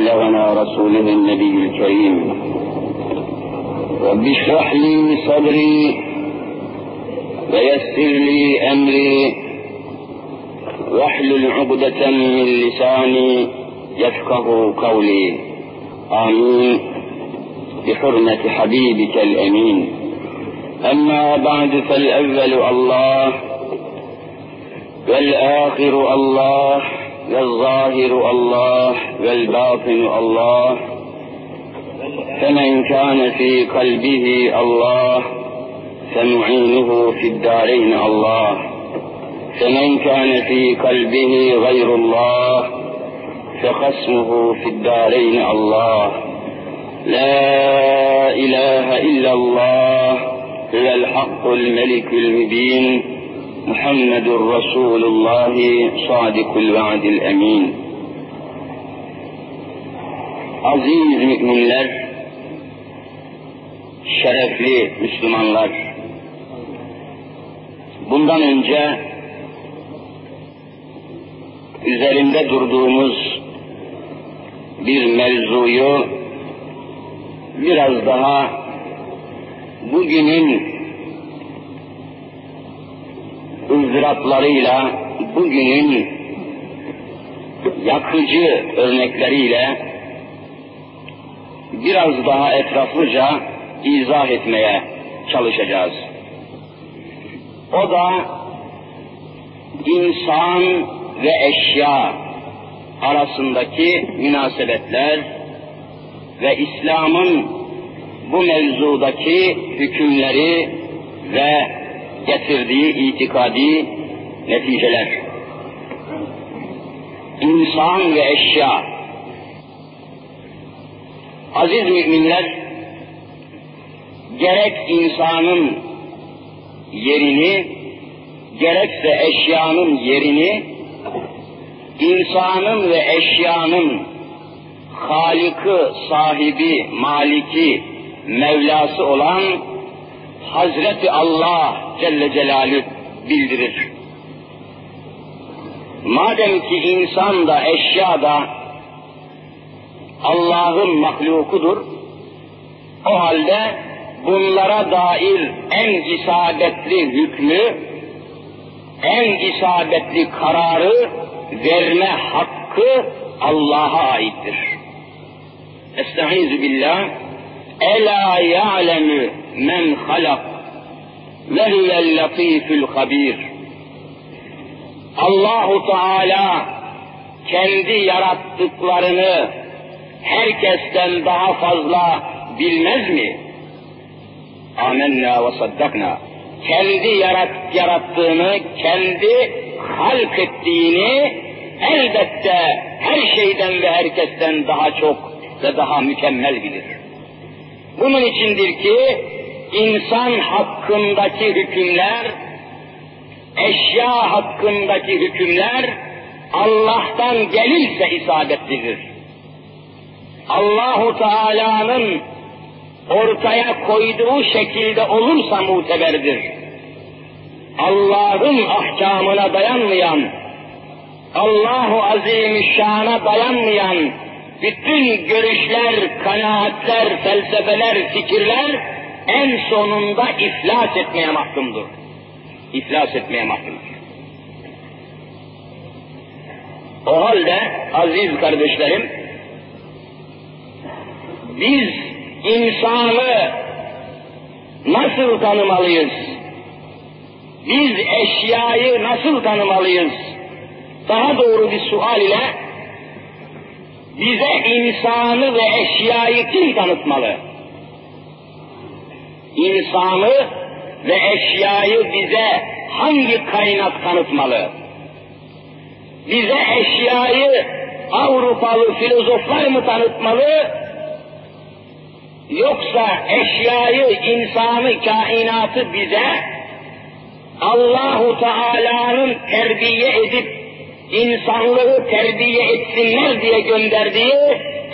بلغنا رسوله النبي الكريم. رب اشرح لي صدري ويسر لي أمري. واحلل عقدة من لساني يفقه قولي. آمين. بحرمة حبيبك الأمين. أما بعد فالأول الله والآخر الله. والظاهر الله والباطن الله فمن كان في قلبه الله فنعينه في الدارين الله فمن كان في قلبه غير الله فخصمه في الدارين الله لا إله إلا الله هو الحق الملك المبين محمد رسول الله صادق الوعد الأمين Aziz müminler, şerefli Müslümanlar, bundan önce üzerinde durduğumuz bir mevzuyu biraz daha bugünün ızdıraplarıyla, bugünün yakıcı örnekleriyle biraz daha etraflıca izah etmeye çalışacağız. O da insan ve eşya arasındaki münasebetler ve İslam'ın bu mevzudaki hükümleri ve getirdiği itikadi neticeler. İnsan ve eşya. Aziz müminler, gerek insanın yerini, gerekse eşyanın yerini, insanın ve eşyanın Halık'ı, sahibi, maliki, Mevlası olan Hazreti Allah Celle Celaluhu bildirir. Madem ki insan da eşya da Allah'ın mahlukudur, o halde bunlara dair en isabetli hükmü, en isabetli kararı verme hakkı Allah'a aittir. Estaizu billah. Ela ya'lemu men halak ve huvel latifül habir. Allahu Teala kendi yarattıklarını herkesten daha fazla bilmez mi? Amenna ve saddakna. Kendi yarat, yarattığını, kendi halk ettiğini elbette her şeyden ve herkesten daha çok ve daha mükemmel bilir. Bunun içindir ki insan hakkındaki hükümler, eşya hakkındaki hükümler Allah'tan gelirse isabetlidir. Allahu Teala'nın ortaya koyduğu şekilde olursa muteberdir. Allah'ın ahkamına dayanmayan, Allahu Azimüşşan'a dayanmayan bütün görüşler, kanaatler, felsefeler, fikirler en sonunda iflas etmeye mahkumdur. İflas etmeye mahkumdur. O halde aziz kardeşlerim, biz insanı nasıl tanımalıyız? Biz eşyayı nasıl tanımalıyız? Daha doğru bir sual ile bize insanı ve eşyayı kim tanıtmalı? İnsanı ve eşyayı bize hangi kaynak tanıtmalı? Bize eşyayı Avrupalı filozoflar mı tanıtmalı? Yoksa eşyayı, insanı, kainatı bize Allahu Teala'nın terbiye edip insanlığı terbiye etsinler diye gönderdiği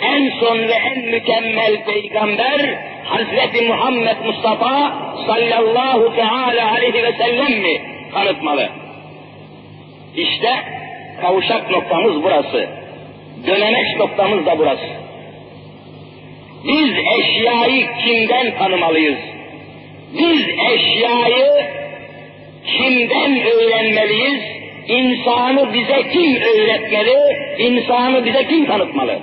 en son ve en mükemmel peygamber Hazreti Muhammed Mustafa sallallahu teala aleyhi ve sellem mi tanıtmalı? İşte kavuşak noktamız burası. Dönemeç noktamız da burası. Biz eşyayı kimden tanımalıyız? Biz eşyayı kimden öğrenmeliyiz? İnsanı bize kim öğretmeli? İnsanı bize kim tanıtmalı?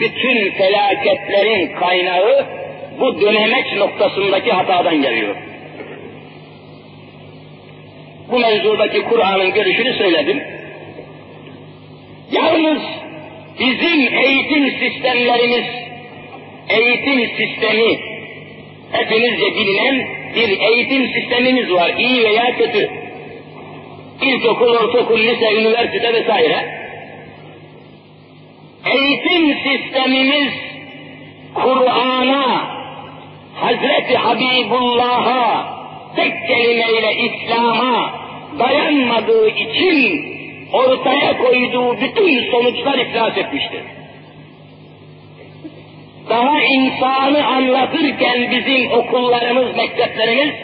Bütün felaketlerin kaynağı bu dönemeç noktasındaki hatadan geliyor. Bu mevzudaki Kur'an'ın görüşünü söyledim. Yalnız bizim eğitim sistemlerimiz, eğitim sistemi hepinizce bilinen bir eğitim sistemimiz var, iyi veya kötü. İlkokul, ortaokul, lise, üniversite vesaire. Eğitim sistemimiz Kur'an'a, Hazreti Habibullah'a, tek kelimeyle İslam'a dayanmadığı için ortaya koyduğu bütün sonuçlar iflas etmiştir. Daha insanı anlatırken bizim okullarımız, mekteplerimiz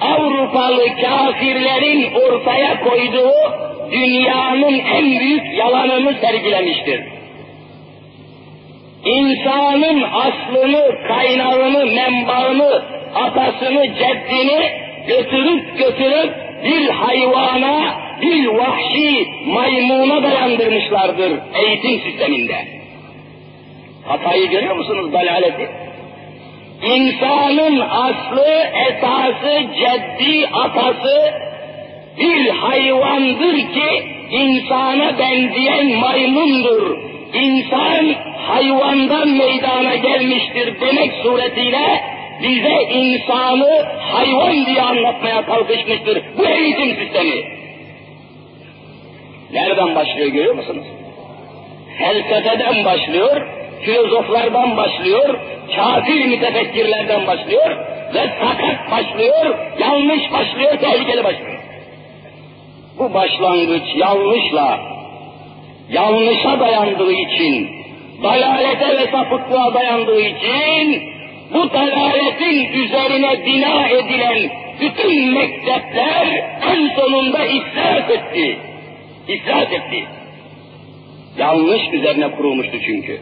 Avrupalı kafirlerin ortaya koyduğu dünyanın en büyük yalanını sergilemiştir. İnsanın aslını, kaynağını, menbaını, atasını, ceddini götürüp götürüp bir hayvana, bir vahşi maymuna dayandırmışlardır eğitim sisteminde. Hatayı görüyor musunuz dalaleti? İnsanın aslı, esası, ceddi, atası bir hayvandır ki insana benzeyen maymundur. İnsan hayvandan meydana gelmiştir demek suretiyle bize insanı hayvan diye anlatmaya kalkışmıştır. Bu eğitim sistemi. Nereden başlıyor görüyor musunuz? Felsefeden başlıyor, filozoflardan başlıyor, kafir mütefekkirlerden başlıyor ve sakat başlıyor, yanlış başlıyor, tehlikeli başlıyor. Bu başlangıç yanlışla, yanlışa dayandığı için, dalalete ve sapıklığa dayandığı için, bu dalaletin üzerine bina edilen bütün mektepler en sonunda iflas etti. İflas etti. Yanlış üzerine kurulmuştu çünkü.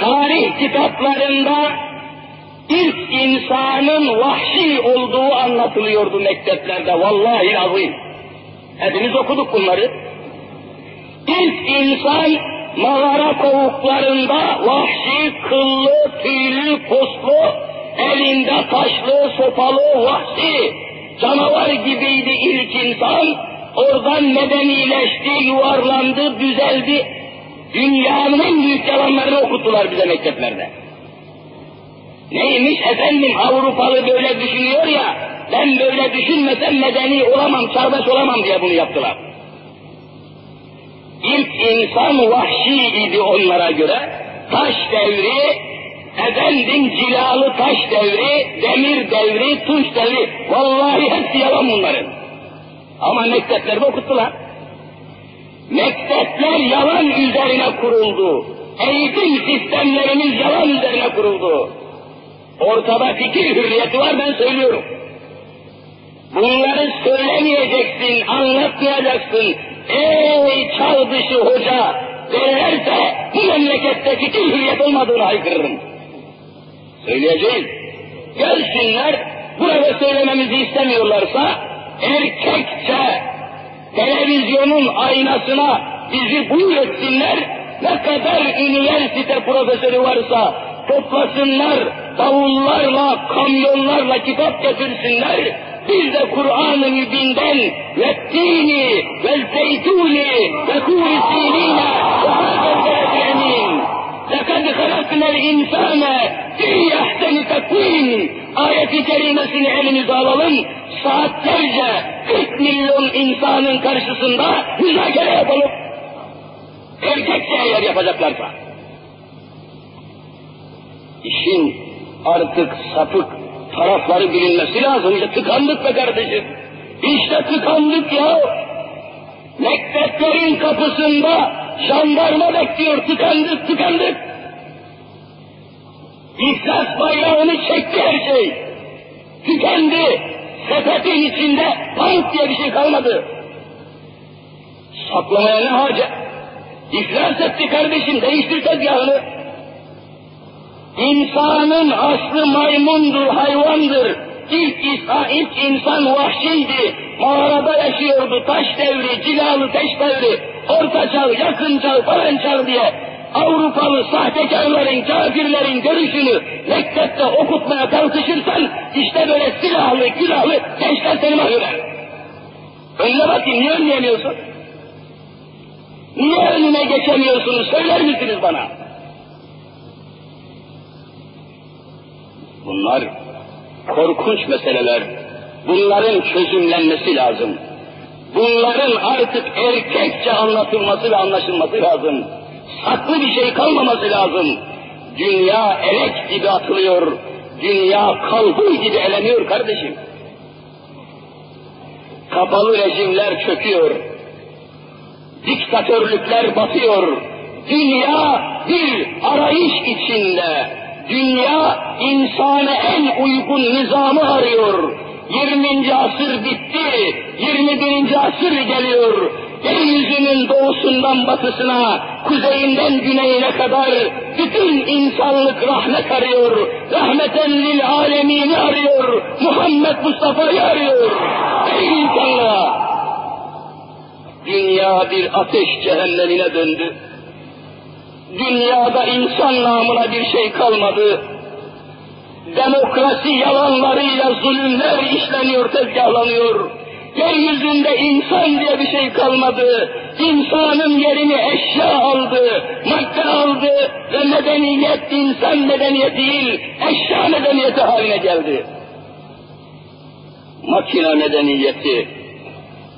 Tarih kitaplarında ilk insanın vahşi olduğu anlatılıyordu mekteplerde. Vallahi azim. Hepimiz okuduk bunları. İlk insan mağara kovuklarında vahşi, kıllı, tüylü, poslu, elinde taşlı, sopalı, vahşi, canavar gibiydi ilk insan. Oradan medenileşti, yuvarlandı, düzeldi. Dünyanın büyük yalanlarını okuttular bize mekteplerde. Neymiş efendim Avrupalı böyle düşünüyor ya, ben böyle düşünmesem medeni olamam, çağdaş olamam diye bunu yaptılar. İlk insan vahşi idi onlara göre. Taş devri, efendim cilalı taş devri, demir devri, tunç devri. Vallahi hepsi yalan bunların. Ama mekteplerde okuttular. Mektepler yalan üzerine kuruldu. Eğitim sistemlerimiz yalan üzerine kuruldu. Ortada fikir hürriyeti var ben söylüyorum. Bunları söylemeyeceksin, anlatmayacaksın. Ey çağ dışı hoca derlerse bu memlekette fikir hürriyet olmadığını haykırırım. Söyleyeceğiz. Gelsinler, burada söylememizi istemiyorlarsa erkekçe televizyonun aynasına bizi buyur etsinler, ne kadar üniversite profesörü varsa toplasınlar, davullarla, kamyonlarla kitap getirsinler, biz de Kur'an-ı Mübin'den ve dini ve zeytuni ve kuri sinine ve emin. لَقَدْ خَلَقْنَا الْاِنْسَانَ فِي اَحْسَنِ تَقْوِيمٍ ayeti kerimesini elinize alalım, saatlerce 40 milyon insanın karşısında müzakere yapalım. Erkekçe eğer yapacaklarsa. İşin artık sapık tarafları bilinmesi lazım. İşte tıkandık be kardeşim. İşte tıkandık ya. Mekteplerin kapısında jandarma bekliyor. Tıkandık, tıkandık. İflas bayrağını çekti her şey. Tükendi. Sepetin içinde bank diye bir şey kalmadı. Saklamaya ne hacet? İflas etti kardeşim, değiştir tezgahını. İnsanın aslı maymundur, hayvandır. İlk, insan, ilk insan vahşiydi, mağarada yaşıyordu, taş devri, cilalı taş devri, orta çağ, yakın çağ, falan çağ diye Avrupalı sahtekarların, kafirlerin görüşünü mektepte okutmaya kalkışırsan işte böyle silahlı, külahlı gençler seni mahveder. Önüne bakayım, niye önleyemiyorsun? Niye önüne geçemiyorsunuz, söyler misiniz bana? Bunlar korkunç meseleler. Bunların çözümlenmesi lazım. Bunların artık erkekçe anlatılması ve anlaşılması lazım. Saklı bir şey kalmaması lazım. Dünya elek gibi atılıyor. Dünya kalbur gibi eleniyor kardeşim. Kapalı rejimler çöküyor. Diktatörlükler batıyor. Dünya bir arayış içinde. Dünya insana en uygun nizamı arıyor. 20. asır bitti, 21. asır geliyor. Yeryüzünün doğusundan batısına, kuzeyinden güneyine kadar bütün insanlık rahmet arıyor. Rahmeten lil alemini arıyor. Muhammed Mustafa'yı arıyor. Ey insanlar! Dünya bir ateş cehennemine döndü. Dünyada insan namına bir şey kalmadı. Demokrasi yalanlarıyla zulümler işleniyor, tezgahlanıyor. Yeryüzünde insan diye bir şey kalmadı. İnsanın yerini eşya aldı, madde aldı ve medeniyet insan medeniyeti değil, eşya medeniyeti haline geldi. Makine medeniyeti,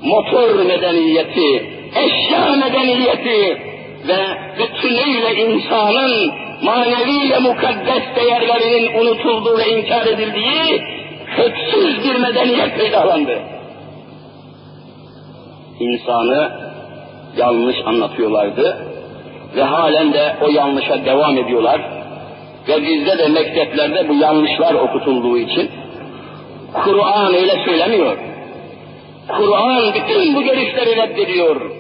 motor medeniyeti, eşya medeniyeti, ve bütünüyle insanın manevi ve mukaddes değerlerinin unutulduğu ve inkar edildiği köksüz bir medeniyet peydahlandı. İnsanı yanlış anlatıyorlardı ve halen de o yanlışa devam ediyorlar. Ve bizde de mekteplerde bu yanlışlar okutulduğu için Kur'an öyle söylemiyor. Kur'an bütün bu görüşleri reddediyor.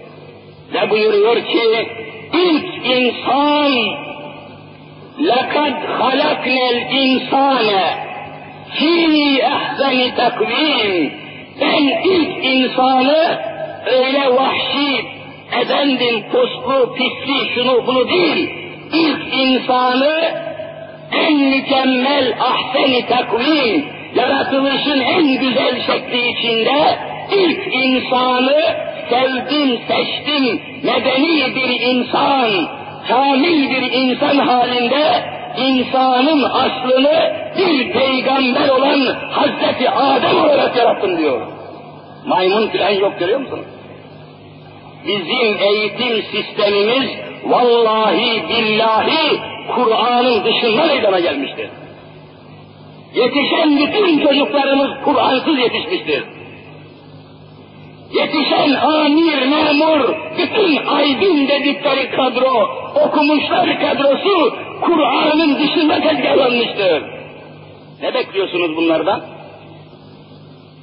Ve buyuruyor ki ilk insan لَقَدْ خَلَقْنَا الْاِنْسَانَ فِي اَحْسَنِ takvim Ben ilk insanı öyle vahşi, efendim poslu, pisli, şunu bunu değil, ilk insanı en mükemmel ahseni takvim, yaratılışın en güzel şekli içinde ilk insanı sevdim, seçtim, medeni bir insan, kamil bir insan halinde insanın aslını bir peygamber olan Hazreti Adem olarak yarattım diyor. Maymun filan yok görüyor musunuz? Bizim eğitim sistemimiz vallahi billahi Kur'an'ın dışında meydana gelmiştir. Yetişen bütün çocuklarımız Kur'ansız yetişmiştir yetişen amir, memur, bütün aydın dedikleri kadro, okumuşlar kadrosu Kur'an'ın dışında tezgahlanmıştır. Ne bekliyorsunuz bunlardan?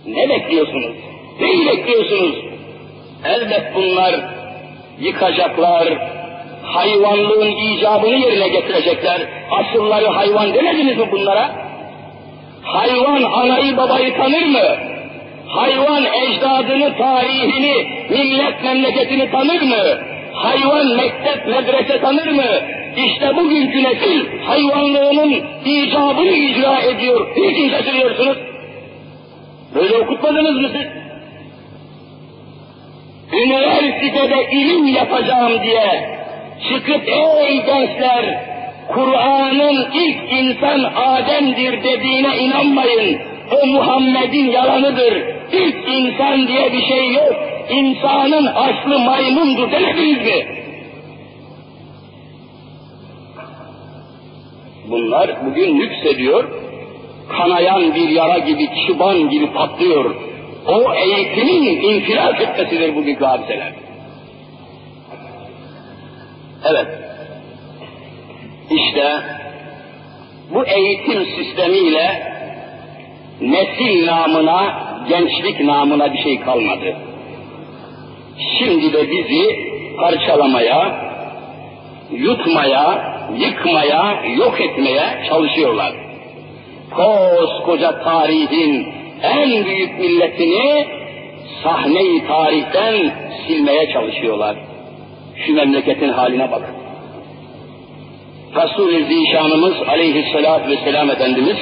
Ne bekliyorsunuz? Neyi bekliyorsunuz? Elbet bunlar yıkacaklar, hayvanlığın icabını yerine getirecekler. Asılları hayvan demediniz mi bunlara? Hayvan anayı babayı tanır mı? Hayvan ecdadını, tarihini, millet memleketini tanır mı? Hayvan mektep, medrese tanır mı? İşte bugünkü nesil hayvanlığının icabını icra ediyor. Niçin şaşırıyorsunuz? Böyle okutmadınız mı siz? Üniversitede ilim yapacağım diye çıkıp ey gençler Kur'an'ın ilk insan Adem'dir dediğine inanmayın. O Muhammed'in yalanıdır insan diye bir şey yok. İnsanın aslı maymundur demediniz mi? Bunlar bugün yükseliyor, kanayan bir yara gibi, çıban gibi patlıyor. O eğitimin infilak etmesidir bugünkü hadiseler. Evet. İşte bu eğitim sistemiyle nesil namına gençlik namına bir şey kalmadı. Şimdi de bizi parçalamaya, yutmaya, yıkmaya, yok etmeye çalışıyorlar. Koskoca tarihin en büyük milletini sahneyi tarihten silmeye çalışıyorlar. Şu memleketin haline bakın. Resul-i Zişanımız aleyhissalatü vesselam Efendimiz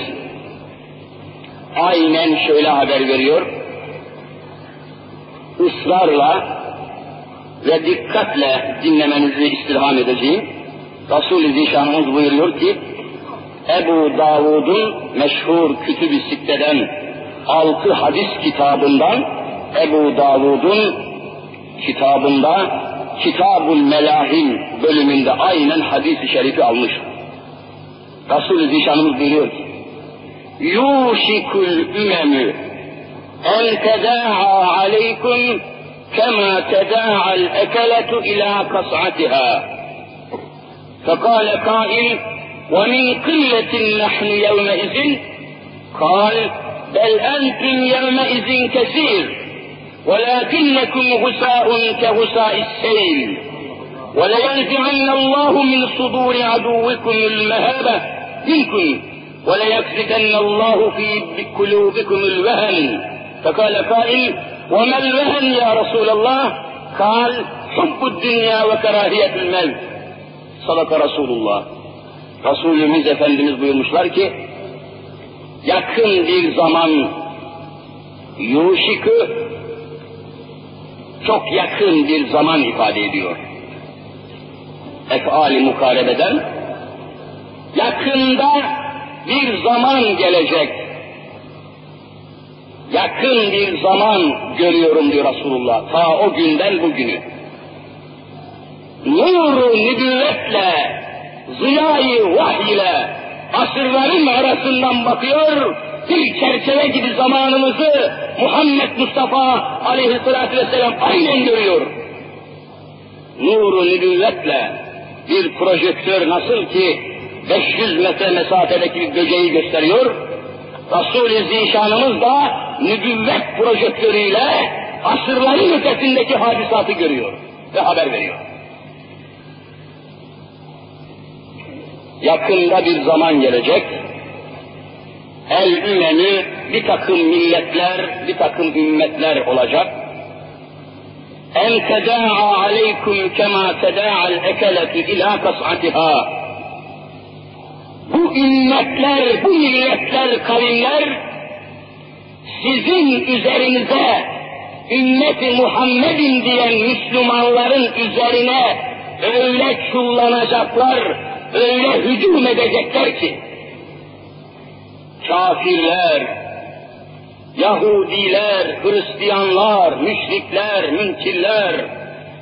aynen şöyle haber veriyor. Israrla ve dikkatle dinlemenizi istirham edeceğim. Resul-i Zişanımız buyuruyor ki, Ebu Davud'un meşhur kütüb-i sitteden altı hadis kitabından Ebu Davud'un kitabında Kitabul Melahim bölümünde aynen hadis-i şerifi almış. Resul-i Zişanımız buyuruyor ki, Yuşikul ümemü en teda'a aleykum كما تداعى الأكلة إلى قصعتها؟ فقال قائل ومن قلة نحن يومئذ؟ قال بل أنتم يومئذ كثير ولكنكم غساء كغساء السيل ولينزعن الله من صدور عدوكم المهابة منكم وليكفدن الله في قلوبكم الوهن فقال قائل وما الوهن يا رسول الله قال حب الدنيا وكراهية الموت sadaka Resulullah. Resulümüz Efendimiz buyurmuşlar ki, yakın bir zaman yuşikü çok yakın bir zaman ifade ediyor. Efali mukarebeden yakında bir zaman gelecek yakın bir zaman görüyorum diyor Resulullah. Ta o günden bugünü. Nuru nübüvvetle, ziyayı vahiy ile asırların arasından bakıyor, bir çerçeve gibi zamanımızı Muhammed Mustafa aleyhissalatü vesselam aynen görüyor. Nuru nübüvvetle bir projektör nasıl ki 500 metre mesafedeki bir böceği gösteriyor, Resul-i Zişanımız da nübüvvet projektörüyle asırların ötesindeki hadisatı görüyor ve haber veriyor. Yakında bir zaman gelecek, el ümeni bir takım milletler, bir takım ümmetler olacak. En teda'a aleykum kema teda'al ekeletü ila kas'atiha. Bu ümmetler, bu milletler, kavimler sizin üzerinize ümmeti Muhammed'in diyen Müslümanların üzerine öyle çullanacaklar, öyle hücum edecekler ki kafirler, Yahudiler, Hristiyanlar, müşrikler, münkirler,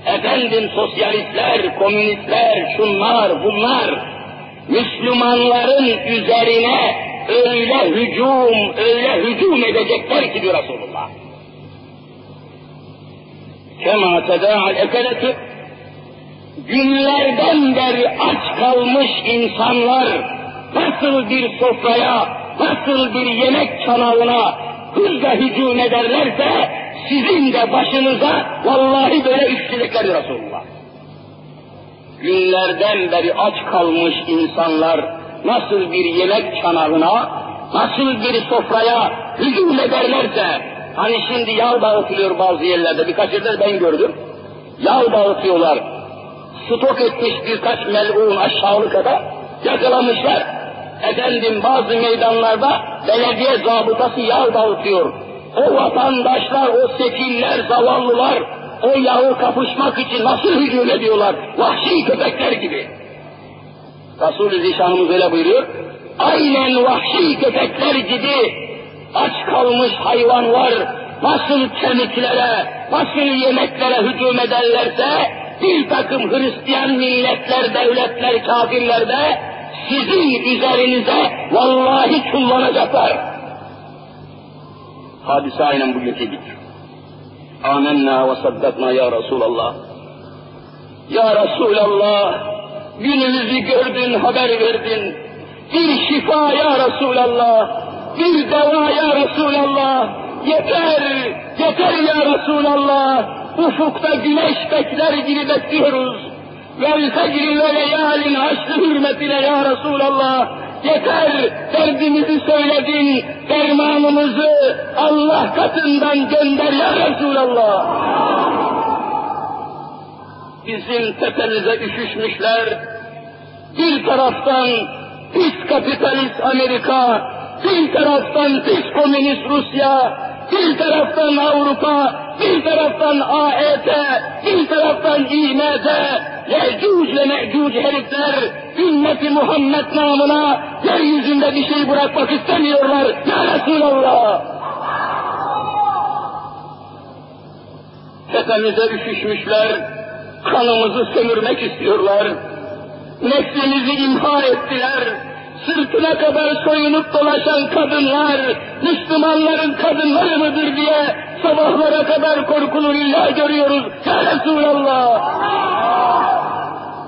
efendim sosyalistler, komünistler, şunlar, bunlar, Müslümanların üzerine öyle hücum, öyle hücum edecekler ki diyor Resulullah. Kema tedâ'al ekeletü günlerden beri aç kalmış insanlar nasıl bir sofraya, nasıl bir yemek çanağına hızla hücum ederlerse sizin de başınıza vallahi böyle işçilikler Resulullah. Günlerden beri aç kalmış insanlar nasıl bir yemek çanağına, nasıl bir sofraya hücum ederlerse, hani şimdi yağ dağıtılıyor bazı yerlerde, birkaç yerde ben gördüm, yağ dağıtıyorlar, stok etmiş birkaç melun aşağılıkada yakalamışlar. Efendim bazı meydanlarda belediye zabıtası yağ dağıtıyor. O vatandaşlar, o sefiller, zavallılar o yağı kapışmak için nasıl hücum ediyorlar? Vahşi köpekler gibi. Resul-i Zişanımız öyle buyuruyor. Aynen vahşi köpekler gibi aç kalmış hayvanlar nasıl kemiklere, nasıl yemeklere hücum ederlerse bir takım Hristiyan milletler, devletler, kafirler de sizin üzerinize vallahi kullanacaklar. Hadise aynen bugünkü gibi. Amenna ve saddakna ya Resulallah. Ya Resulallah, günümüzü gördün, haber verdin. Bir şifa ya Resulallah, bir deva ya Resulallah. Yeter, yeter ya Resulallah. ufukta güneş bekler gibi bekliyoruz. Vel fecri ve leyalin haşrı hürmetine ya Resulallah. Yeter derdimizi söyledin, dermanımızı Allah katından gönder ya Resulallah. Bizim tepemize üşüşmüşler, bir taraftan pis kapitalist Amerika, bir taraftan pis komünist Rusya, bir taraftan Avrupa, bir taraftan AET, bir taraftan İMD, Yecüc ile Mecüc herifler, ümmeti Muhammed namına yeryüzünde bir şey bırakmak istemiyorlar. Ya Resulallah! Tepemize üşüşmüşler, kanımızı sömürmek istiyorlar. Neslimizi imha ettiler, sırtına kadar soyunup dolaşan kadınlar, Müslümanların kadınları mıdır diye sabahlara kadar korkulu illa görüyoruz. Ya Resulallah!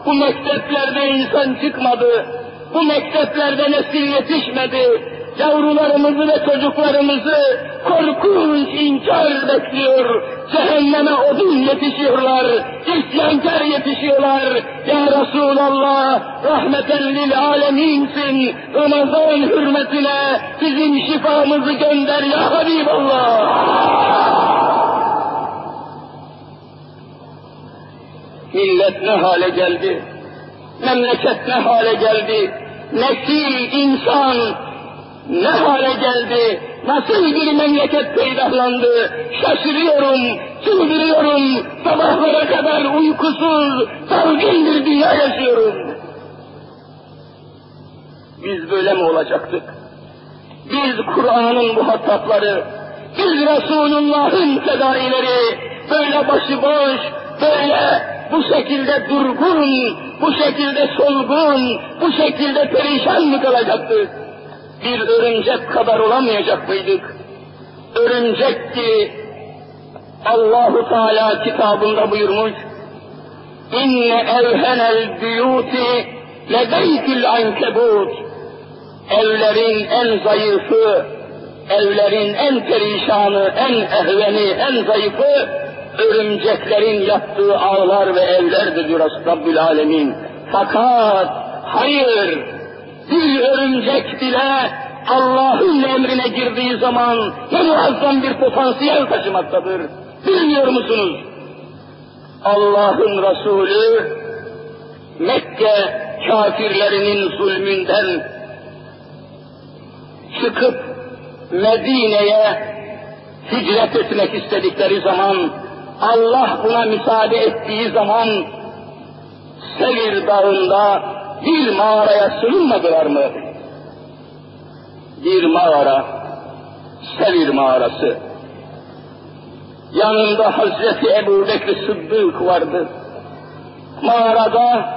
Bu mekteplerde insan çıkmadı, bu mekteplerde nesil yetişmedi, yavrularımızı ve çocuklarımızı korkunç inkar bekliyor. Cehenneme odun yetişiyorlar, isyankar yetişiyorlar. Ya Resulallah, rahmeten lil aleminsin. Ramazan hürmetine bizim şifamızı gönder ya Habiballah. Millet ne hale geldi? Memleket ne hale geldi? Nesil, insan, ne hale geldi, nasıl bir memleket peydahlandı, şaşırıyorum, çıldırıyorum, sabahlara kadar uykusuz, dalgın bir dünya yaşıyorum. Biz böyle mi olacaktık? Biz Kur'an'ın muhatapları, biz Resulullah'ın fedaileri, böyle başıboş, böyle bu şekilde durgun, bu şekilde solgun, bu şekilde perişan mı kalacaktık? Bir örümcek kadar olamayacak mıydık? Örümcek ki Allahu Teala kitabında buyurmuş, İnne evhenel büyuti lebeytil ankebut. Evlerin en zayıfı, evlerin en perişanı, en ehveni, en zayıfı örümceklerin yattığı ağlar ve evlerdir diyor Rabbül Alemin. Fakat hayır, bir örümcek bile Allah'ın emrine girdiği zaman ne muazzam bir potansiyel taşımaktadır. Bilmiyor musunuz? Allah'ın Resulü Mekke kafirlerinin zulmünden çıkıp Medine'ye hicret etmek istedikleri zaman Allah buna müsaade ettiği zaman Sevir Dağı'nda bir mağaraya sığınmadılar mı? Bir mağara, Sevir mağarası. Yanında Hazreti Ebu Bekir Sıddık vardı. Mağarada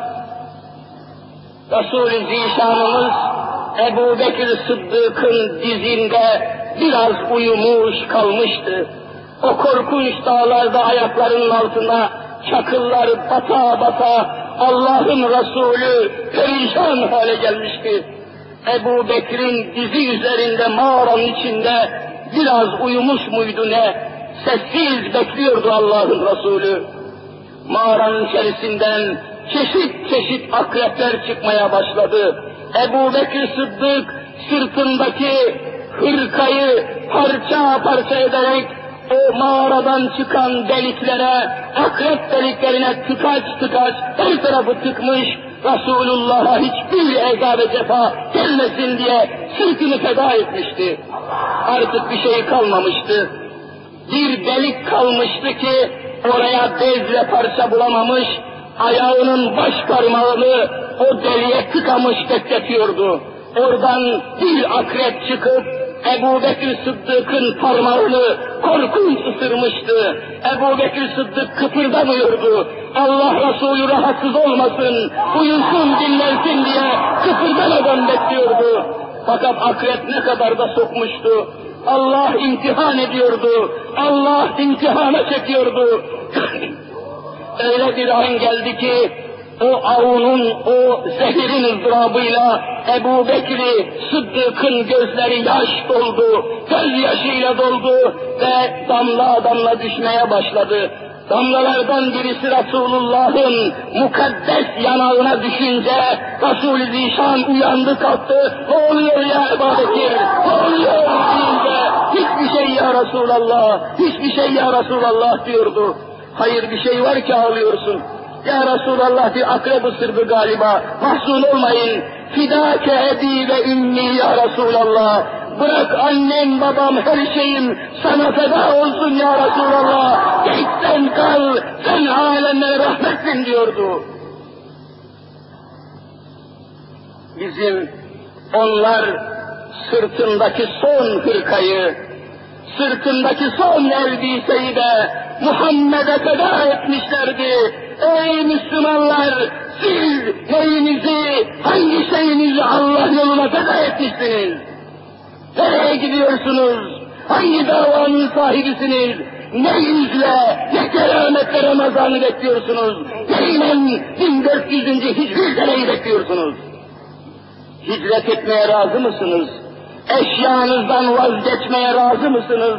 Resul-i Zişanımız Ebu Bekir Sıddık'ın dizinde biraz uyumuş kalmıştı. O korkunç dağlarda ayaklarının altına çakıllar bata bata Allah'ın Resulü perişan hale gelmişti. Ebu Bekir'in dizi üzerinde mağaranın içinde biraz uyumuş muydu ne? Sessiz bekliyordu Allah'ın Resulü. Mağaranın içerisinden çeşit çeşit akrepler çıkmaya başladı. Ebu Bekir Sıddık sırtındaki hırkayı parça parça ederek o mağaradan çıkan deliklere, akrep deliklerine tıkaç tıkaç her tarafı tıkmış, Resulullah'a hiçbir eza ve cefa gelmesin diye sırtını feda etmişti. Artık bir şey kalmamıştı. Bir delik kalmıştı ki oraya bezle parça bulamamış, ayağının baş parmağını o deliğe tıkamış bekletiyordu. Oradan bir akrep çıkıp Ebu Bekir Sıddık'ın parmağını korkunç ısırmıştı. Ebu Bekir Sıddık kıpırdamıyordu. Allah Resulü rahatsız olmasın, uyusun dinlensin diye kıpırdamadan bekliyordu. Fakat akrep ne kadar da sokmuştu. Allah imtihan ediyordu. Allah imtihana çekiyordu. Öyle bir an geldi ki o avunun, o zehirin ızdırabıyla Ebu Bekir'i Sıddık'ın gözleri yaş doldu, göz yaşıyla doldu ve damla damla düşmeye başladı. damlalardan birisi Resulullah'ın mukaddes yanağına düşünce Resul-i Zişan uyandı kalktı. Ne oluyor ya Ebu Bekir? Ne oluyor deyince hiçbir şey ya Resulallah, hiçbir şey ya Resulallah diyordu. Hayır bir şey var ki ağlıyorsun. Ya Resulallah bir akrep ısırdı galiba. Mahzun olmayın. Fidâke ebi ve ümmi ya Resulallah. Bırak annem, babam, her şeyim sana feda olsun ya Resulallah. Sen kal, sen alemlere rahmetsin diyordu. Bizim onlar sırtındaki son hırkayı, sırtındaki son elbiseyi de Muhammed'e feda etmişlerdi. Ey Müslümanlar! Siz neyinizi, hangi şeyinizi Allah yoluna feda etmişsiniz? Nereye gidiyorsunuz? Hangi davanın sahibisiniz? Ne yüzle, ne kerametle Ramazan'ı bekliyorsunuz? Neyle 1400. hicri seneyi bekliyorsunuz? Hicret etmeye razı mısınız? Eşyanızdan vazgeçmeye razı mısınız?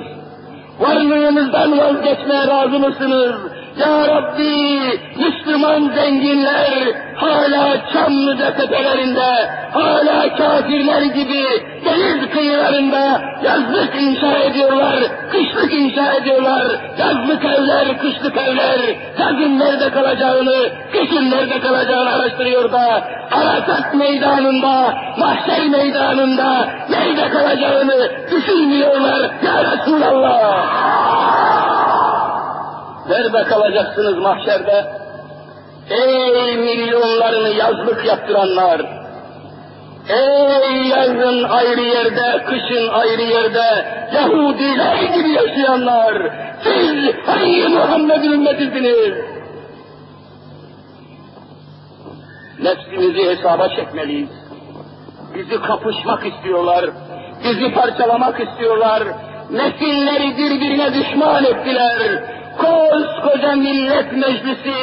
Varlığınızdan vazgeçmeye razı mısınız? Ya Rabbi, Müslüman zenginler hala Çamlıca tepelerinde, hala kafirler gibi deniz kıyılarında yazlık inşa ediyorlar, kışlık inşa ediyorlar, yazlık evler, kışlık evler, yazın nerede kalacağını, kışın nerede kalacağını araştırıyor da, Arasat meydanında, mahşer meydanında nerede kalacağını düşünmüyorlar ya Resulallah. Nerede kalacaksınız mahşerde? Ey milyonlarını yazlık yaptıranlar! Ey yazın ayrı yerde, kışın ayrı yerde, Yahudiler gibi yaşayanlar! Siz hangi Muhammed'in ümmetisiniz? Nefsimizi hesaba çekmeliyiz. Bizi kapışmak istiyorlar, bizi parçalamak istiyorlar, nesilleri birbirine düşman ettiler, koskoca millet meclisi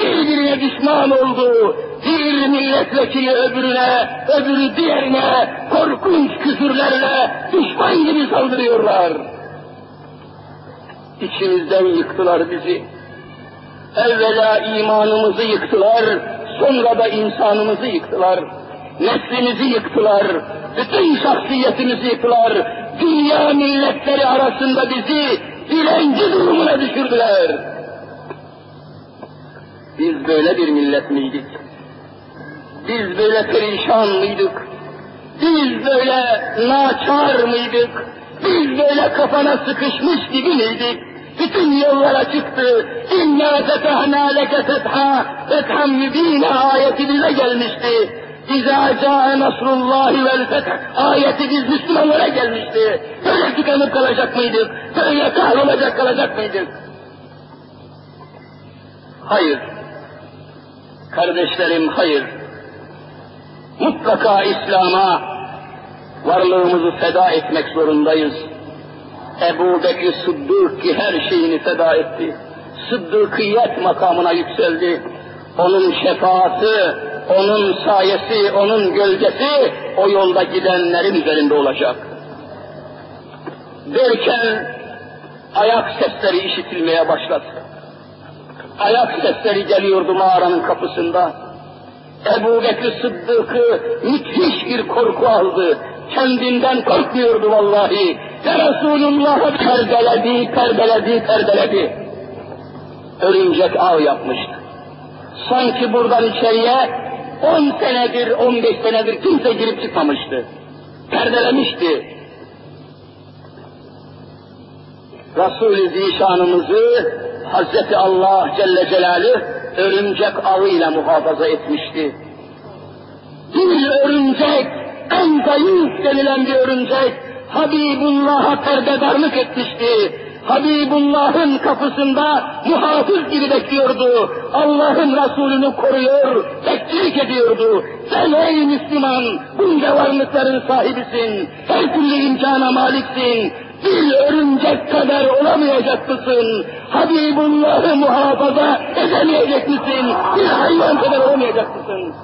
birbirine düşman oldu. Bir milletvekili öbürüne, öbürü diğerine korkunç küfürlerle düşman gibi saldırıyorlar. İçimizden yıktılar bizi. Evvela imanımızı yıktılar, sonra da insanımızı yıktılar. Neslimizi yıktılar, bütün şahsiyetimizi yıktılar. Dünya milletleri arasında bizi dilenci durumuna düşürdüler. Biz böyle bir millet miydik? Biz böyle perişan mıydık? Biz böyle naçar mıydık? Biz böyle kafana sıkışmış gibi miydik? Bütün yollara çıktı. İnna fetahna leke fetha, fetham mübine ayeti bize gelmişti. İzâ câe nasrullâhi vel feth ayeti biz Müslümanlara gelmişti. Böyle tıkanıp kalacak mıydık? Böyle kahrolacak kalacak mıydık? Hayır. Kardeşlerim hayır. Mutlaka İslam'a varlığımızı feda etmek zorundayız. Ebu Bekir Sıddık ki her şeyini feda etti. Sıddıkiyet makamına yükseldi. Onun şefaati, onun sayesi, onun gölgesi o yolda gidenlerin üzerinde olacak. Derken ayak sesleri işitilmeye başladı. Ayak sesleri geliyordu mağaranın kapısında. Ebu Bekir Sıddık'ı müthiş bir korku aldı. Kendinden korkmuyordu vallahi. Ve Resulullah'ı perdeledi, perdeledi, perdeledi. Örümcek ağ yapmıştı. Sanki buradan içeriye on senedir, on beş senedir kimse girip çıkmamıştı. Perdelemişti. Resul-i Zişanımızı Hazreti Allah Celle Celaluhu örümcek ağıyla muhafaza etmişti. Bir örümcek, en zayıf denilen bir örümcek, Habibullah'a perdedarlık etmişti. Habibullah'ın kapısında muhafız gibi bekliyordu. Allah'ın Resulünü koruyor, bekçilik ediyordu. Sen ey Müslüman, bunca varlıkların sahibisin, her türlü imkana maliksin, bir örümcek kadar olamayacak mısın? Habibullah'ı muhafaza edemeyecek misin? Bir hayvan kadar olamayacak mısın?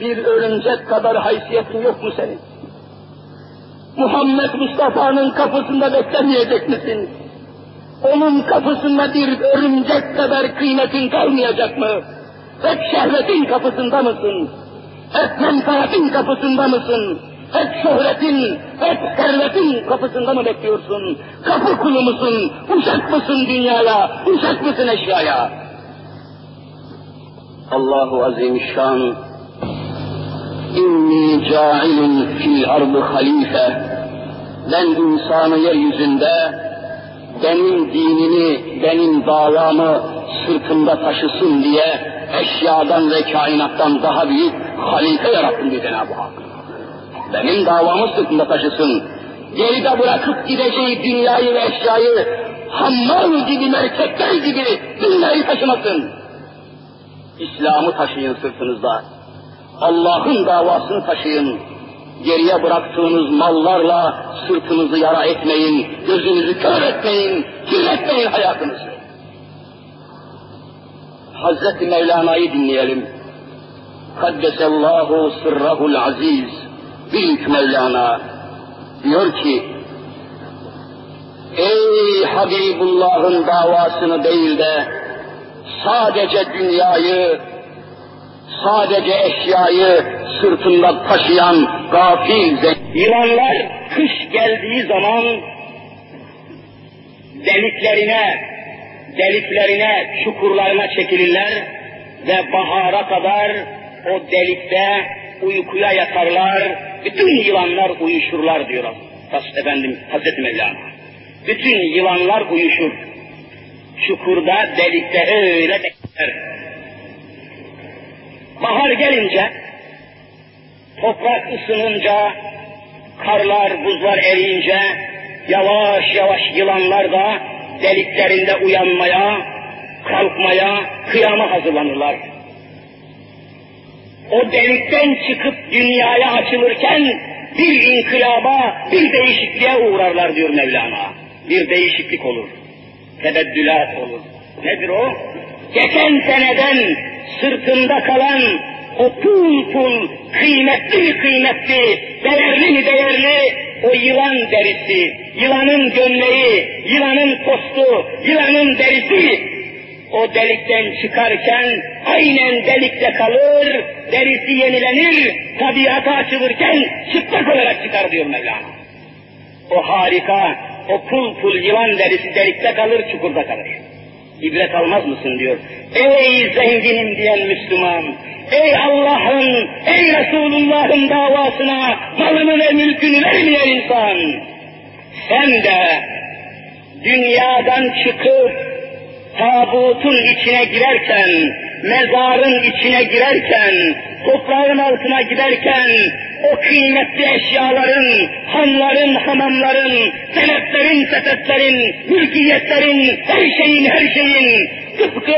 Bir örümcek kadar haysiyetin yok mu senin? Muhammed Mustafa'nın kapısında beklemeyecek misin? Onun kapısında bir örümcek kadar kıymetin kalmayacak mı? Hep şehvetin kapısında mısın? Hep menfaatin kapısında mısın? Hep şöhretin, hep servetin kapısında mı bekliyorsun? Kapı kulu musun? Uşak mısın dünyaya? Uşak mısın eşyaya? Allahu Azimüşşan İnni cailun fil ardı halife ben insanı yeryüzünde benim dinimi, benim davamı sırtımda taşısın diye eşyadan ve kainattan daha büyük halife yarattım diye Cenab-ı Hak. Benim davamı sırtımda taşısın. Geride bırakıp gideceği dünyayı ve eşyayı hammal gibi, merkepler gibi dünyayı taşımasın. İslam'ı taşıyın sırtınızda. Allah'ın davasını taşıyın. Geriye bıraktığınız mallarla sırtınızı yara etmeyin, gözünüzü kör etmeyin, kirletmeyin hayatınızı. Hazreti Mevlana'yı dinleyelim. Kaddesallahu sırrahul aziz. Büyük Mevlana diyor ki, Ey Habibullah'ın davasını değil de sadece dünyayı, sadece eşyayı sırtında taşıyan gafil Yılanlar kış geldiği zaman deliklerine, deliklerine, çukurlarına çekilirler ve bahara kadar o delikte uykuya yatarlar, bütün yılanlar uyuşurlar diyor efendim Hazreti Mevlana. Bütün yılanlar uyuşur. Çukurda, delikte öyle bekler. Bahar gelince, toprak ısınınca, karlar, buzlar eriyince, yavaş yavaş yılanlar da deliklerinde uyanmaya, kalkmaya, kıyama hazırlanırlar. O delikten çıkıp dünyaya açılırken bir inkılaba, bir değişikliğe uğrarlar diyor Mevlana. Bir değişiklik olur. Tebeddülat olur. Nedir o? Geçen seneden sırtında kalan o pul pul, kıymetli mi kıymetli, değerli mi değerli, o yılan derisi, yılanın gömleği, yılanın postu, yılanın derisi, o delikten çıkarken aynen delikte kalır, derisi yenilenir, tabiata açılırken çıplak olarak çıkar diyor Mevlana. O harika, o pul pul yılan derisi delikte kalır, çukurda kalır. İbret almaz mısın diyor. Ey zenginim diyen Müslüman, ey Allah'ın, ey Resulullah'ın davasına malını ve mülkünü vermeyen insan, sen de dünyadan çıkıp tabutun içine girerken, mezarın içine girerken, toprağın altına giderken, o kıymetli eşyaların, hanların, hamamların, senetlerin, sepetlerin, mülkiyetlerin, her şeyin, her şeyin, tıpkı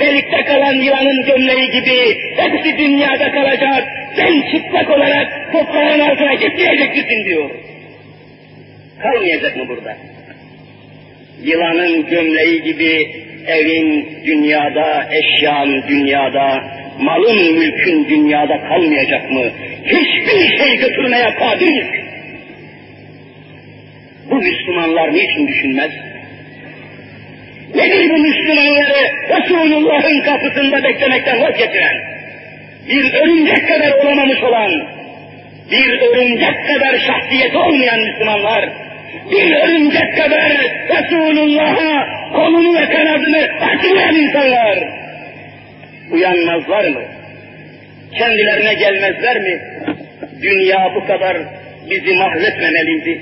delikte kalan yılanın gömleği gibi, hepsi dünyada kalacak, sen çıplak olarak toprağın altına gitmeyeceksin diyor. Kalmayacak mı burada? Yılanın gömleği gibi evin dünyada, eşyan dünyada, malın mülkün dünyada kalmayacak mı? Hiçbir şey götürmeye kadir. Bu Müslümanlar niçin düşünmez? Nedir bu Müslümanları Resulullah'ın kapısında beklemekten vazgeçiren? Bir örümcek kadar olamamış olan, bir örümcek kadar şahsiyeti olmayan Müslümanlar, bir örümcek kadar Resulullah'a kolunu ve kanadını açmayan insanlar uyanmazlar mı? Kendilerine gelmezler mi? Dünya bu kadar bizi mahvetmemeliydi.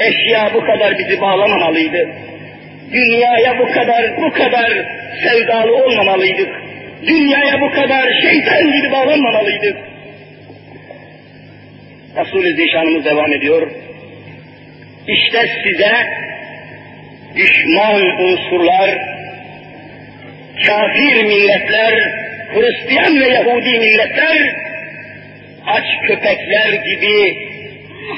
Eşya bu kadar bizi bağlamamalıydı. Dünyaya bu kadar, bu kadar sevdalı olmamalıydık. Dünyaya bu kadar şeytan gibi bağlanmamalıydık. Resul-i Zişanımız devam ediyor. İşte size düşman unsurlar, kafir milletler, Hristiyan ve Yahudi milletler aç köpekler gibi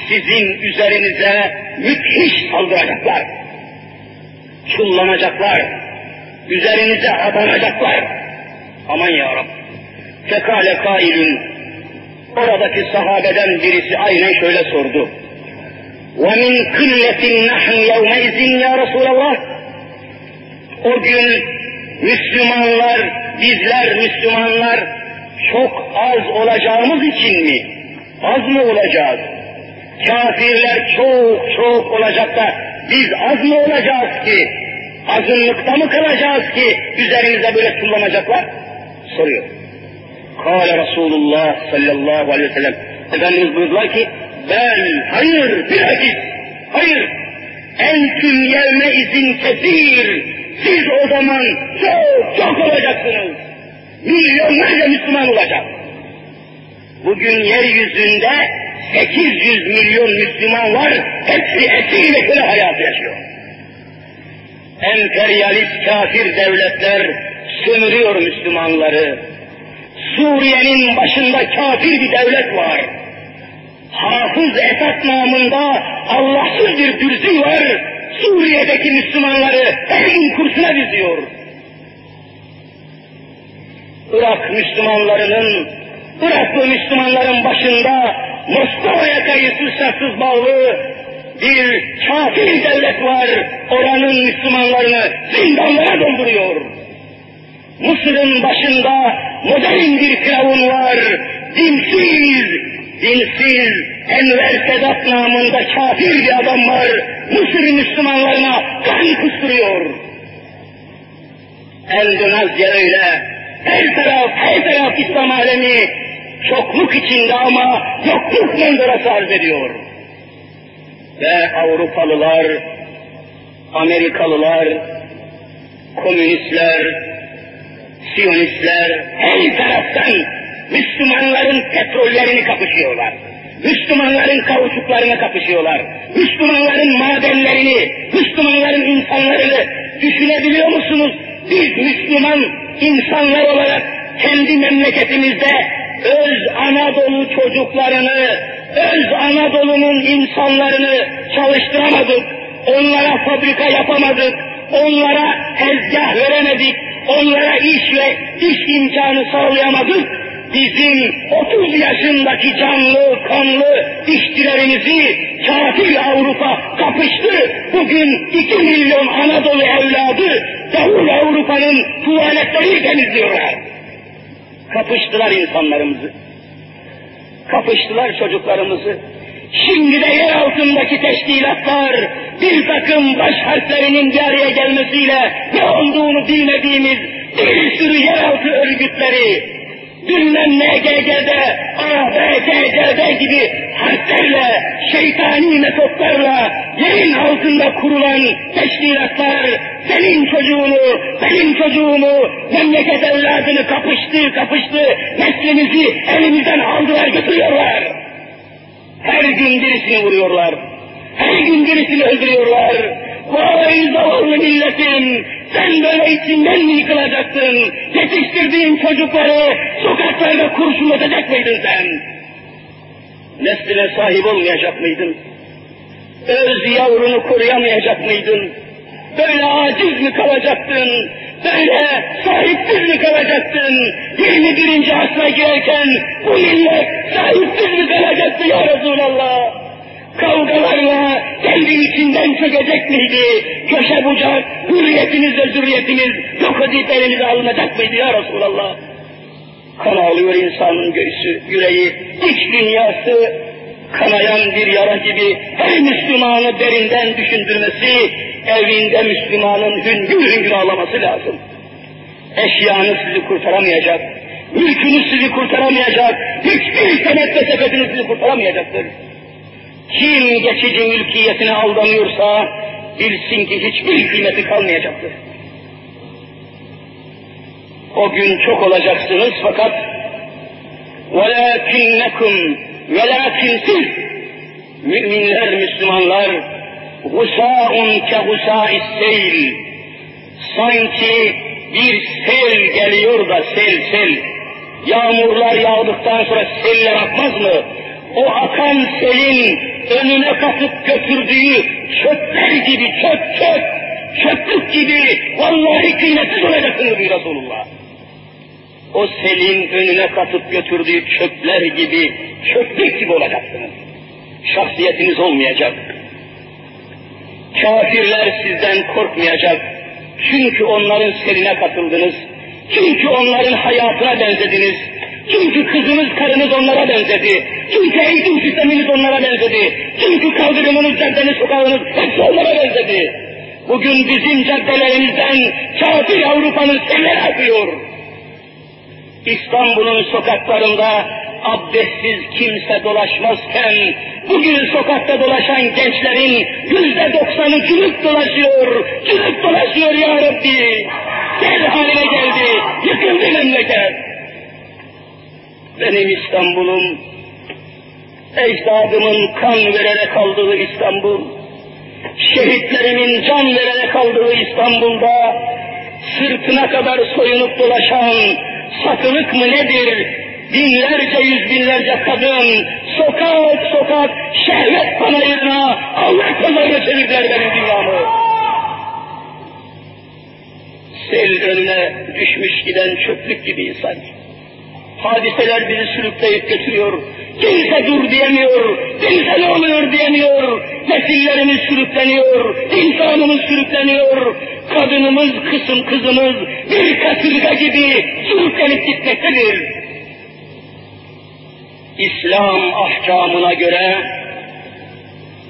sizin üzerinize müthiş saldıracaklar. Çullanacaklar. Üzerinize abanacaklar. Aman ya Rab. Fekale kailün. Oradaki sahabeden birisi aynen şöyle sordu. وَمِنْ قِلَّةٍ نَحْنُ يَوْمَئِذٍ يَا رَسُولَ اللّٰهِ O gün Müslümanlar, bizler Müslümanlar çok az olacağımız için mi? Az mı olacağız? Kafirler çok çok olacak da biz az mı olacağız ki? Azınlıkta mı kalacağız ki üzerimize böyle kullanacaklar? Soruyor. Kale Resulullah sallallahu aleyhi ve sellem. Efendimiz buyurdular ki, ben hayır bilakis, hayır. Entüm yevme izin kesir. Siz o zaman çok çok olacaksınız. Milyonlarca Müslüman olacak. Bugün yeryüzünde 800 milyon Müslüman var. Hepsi etiyle köle hayatı yaşıyor. Emperyalist kafir devletler sömürüyor Müslümanları. Suriye'nin başında kafir bir devlet var. Hafız Esad namında Allahsız bir dürzü var. Suriye'deki Müslümanları her gün kursuna diziyor. Irak Müslümanlarının, Iraklı Müslümanların başında Moskova'ya kayıtsız şartsız bağlı bir kafir devlet var. Oranın Müslümanlarını zindanlara dolduruyor. Mısır'ın başında modern bir firavun var. Dinsiz, dinsiz, Enver Sedat namında kafir bir adam var. Mısır Müslümanlarına kan kusturuyor. Endonezya öyle. Her taraf, her taraf İslam alemi çokluk içinde ama yokluk manzarası arz ediyor. Ve Avrupalılar, Amerikalılar, komünistler, Siyonistler her taraftan Müslümanların petrollerini kapışıyorlar. Müslümanların kauçuklarını kapışıyorlar. Müslümanların madenlerini, Müslümanların insanlarını düşünebiliyor musunuz? Biz Müslüman insanlar olarak kendi memleketimizde öz Anadolu çocuklarını, öz Anadolu'nun insanlarını çalıştıramadık. Onlara fabrika yapamadık. Onlara tezgah veremedik. Onlara iş ve iş imkanı sağlayamadık. Bizim 30 yaşındaki canlı, kanlı işçilerimizi kafir Avrupa kapıştı. Bugün 2 milyon Anadolu evladı Davul Avrupa'nın tuvaletlerini temizliyorlar. Kapıştılar insanlarımızı. Kapıştılar çocuklarımızı. Şimdi de yer altındaki teşkilatlar bir takım baş harflerinin bir araya gelmesiyle ne olduğunu bilmediğimiz bir sürü yeraltı örgütleri bilmem NGG'de, ABCC'de gibi harflerle, şeytani metotlarla yerin altında kurulan teşkilatlar senin çocuğunu, benim çocuğumu, memleket evladını kapıştı kapıştı, neslimizi elimizden aldılar götürüyorlar. Her gün birisini vuruyorlar. Her gün birisini öldürüyorlar. Vay zavallı milletim! Sen böyle içinden mi yıkılacaksın? Yetiştirdiğin çocukları sokaklarda kurşunlatacak mıydın sen? Nesline sahip olmayacak mıydın? Öz yavrunu koruyamayacak mıydın? Böyle aciz mi kalacaktın? Böyle sahipsiz mi kalacaktın? 21. asra girerken bu millet sahipsiz mi kalacaktı ya Resulallah? Kavgalarla kendi içinden çökecek miydi? Köşe bucak, hürriyetiniz ve zürriyetiniz yok edip elinize alınacak mıydı ya Resulallah? Kan ağlıyor insanın göğsü, yüreği, iç dünyası kanayan bir yara gibi her Müslümanı derinden düşündürmesi, evinde Müslümanın hüngür hüngür ağlaması lazım. Eşyanız sizi kurtaramayacak, mülkünüz sizi kurtaramayacak, hiçbir senet ve sepetiniz sizi kurtaramayacaktır. Kim geçici mülkiyetine aldanıyorsa bilsin ki hiçbir kıymeti kalmayacaktır. O gün çok olacaksınız fakat وَلَاكِنَّكُمْ وَلَاكِنْ siz müminler, Müslümanlar غُسَاءٌ كَغُسَاءِ السَّيْلِ sanki bir sel geliyor da sel sel yağmurlar yağdıktan sonra seller akmaz mı? O akan selin önüne katıp götürdüğü çöpler gibi çöp çöp, çöplük gibi vallahi kıymetsiz olacaksınız diyor Resulullah. O selin önüne katıp götürdüğü çöpler gibi, çöplük gibi olacaksınız. Şahsiyetiniz olmayacak. Kafirler sizden korkmayacak. Çünkü onların serine katıldınız. Çünkü onların hayatına benzediniz. Çünkü kızınız, karınız onlara benzedi. Çünkü eğitim sisteminiz onlara benzedi. Çünkü kaldırımınız, caddeniz, sokağınız hepsi onlara benzedi. Bugün bizim caddelerimizden kafir Avrupa'nın seller akıyor. İstanbul'un sokaklarında abdestsiz kimse dolaşmazken, bugün sokakta dolaşan gençlerin yüzde doksanı cülük dolaşıyor, cülük dolaşıyor ya Rabbi. Gel haline geldi, yıkıldı memleket. Benim İstanbul'um, ecdadımın kan vererek aldığı İstanbul, şehitlerimin can vererek aldığı İstanbul'da, sırtına kadar soyunup dolaşan, satılık mı nedir, binlerce yüz binlerce kadın sokak sokak şehvet panayırına Allah pazarına çevirdiler benim dünyamı. Sel önüne düşmüş giden çöplük gibi insan. Hadiseler bizi sürükleyip götürüyor. Kimse dur diyemiyor, kimse ne oluyor diyemiyor. Nesillerimiz sürükleniyor, insanımız sürükleniyor. Kadınımız, kısım kızımız bir kasırga gibi sürüklenip gitmektedir. İslam ahkamına göre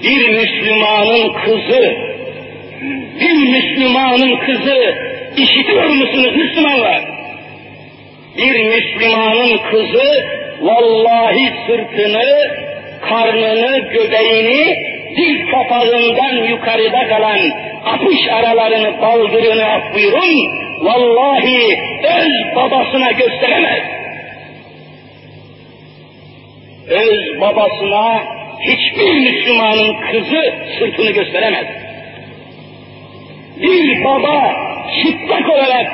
bir Müslümanın kızı, bir Müslümanın kızı işitiyor musunuz Müslümanlar? Bir Müslümanın kızı vallahi sırtını, karnını, göbeğini diz kapağından yukarıda kalan apış aralarını, baldırını af buyurun, vallahi öz babasına gösteremez öz babasına hiçbir Müslümanın kızı sırtını gösteremez. Bir baba çıplak olarak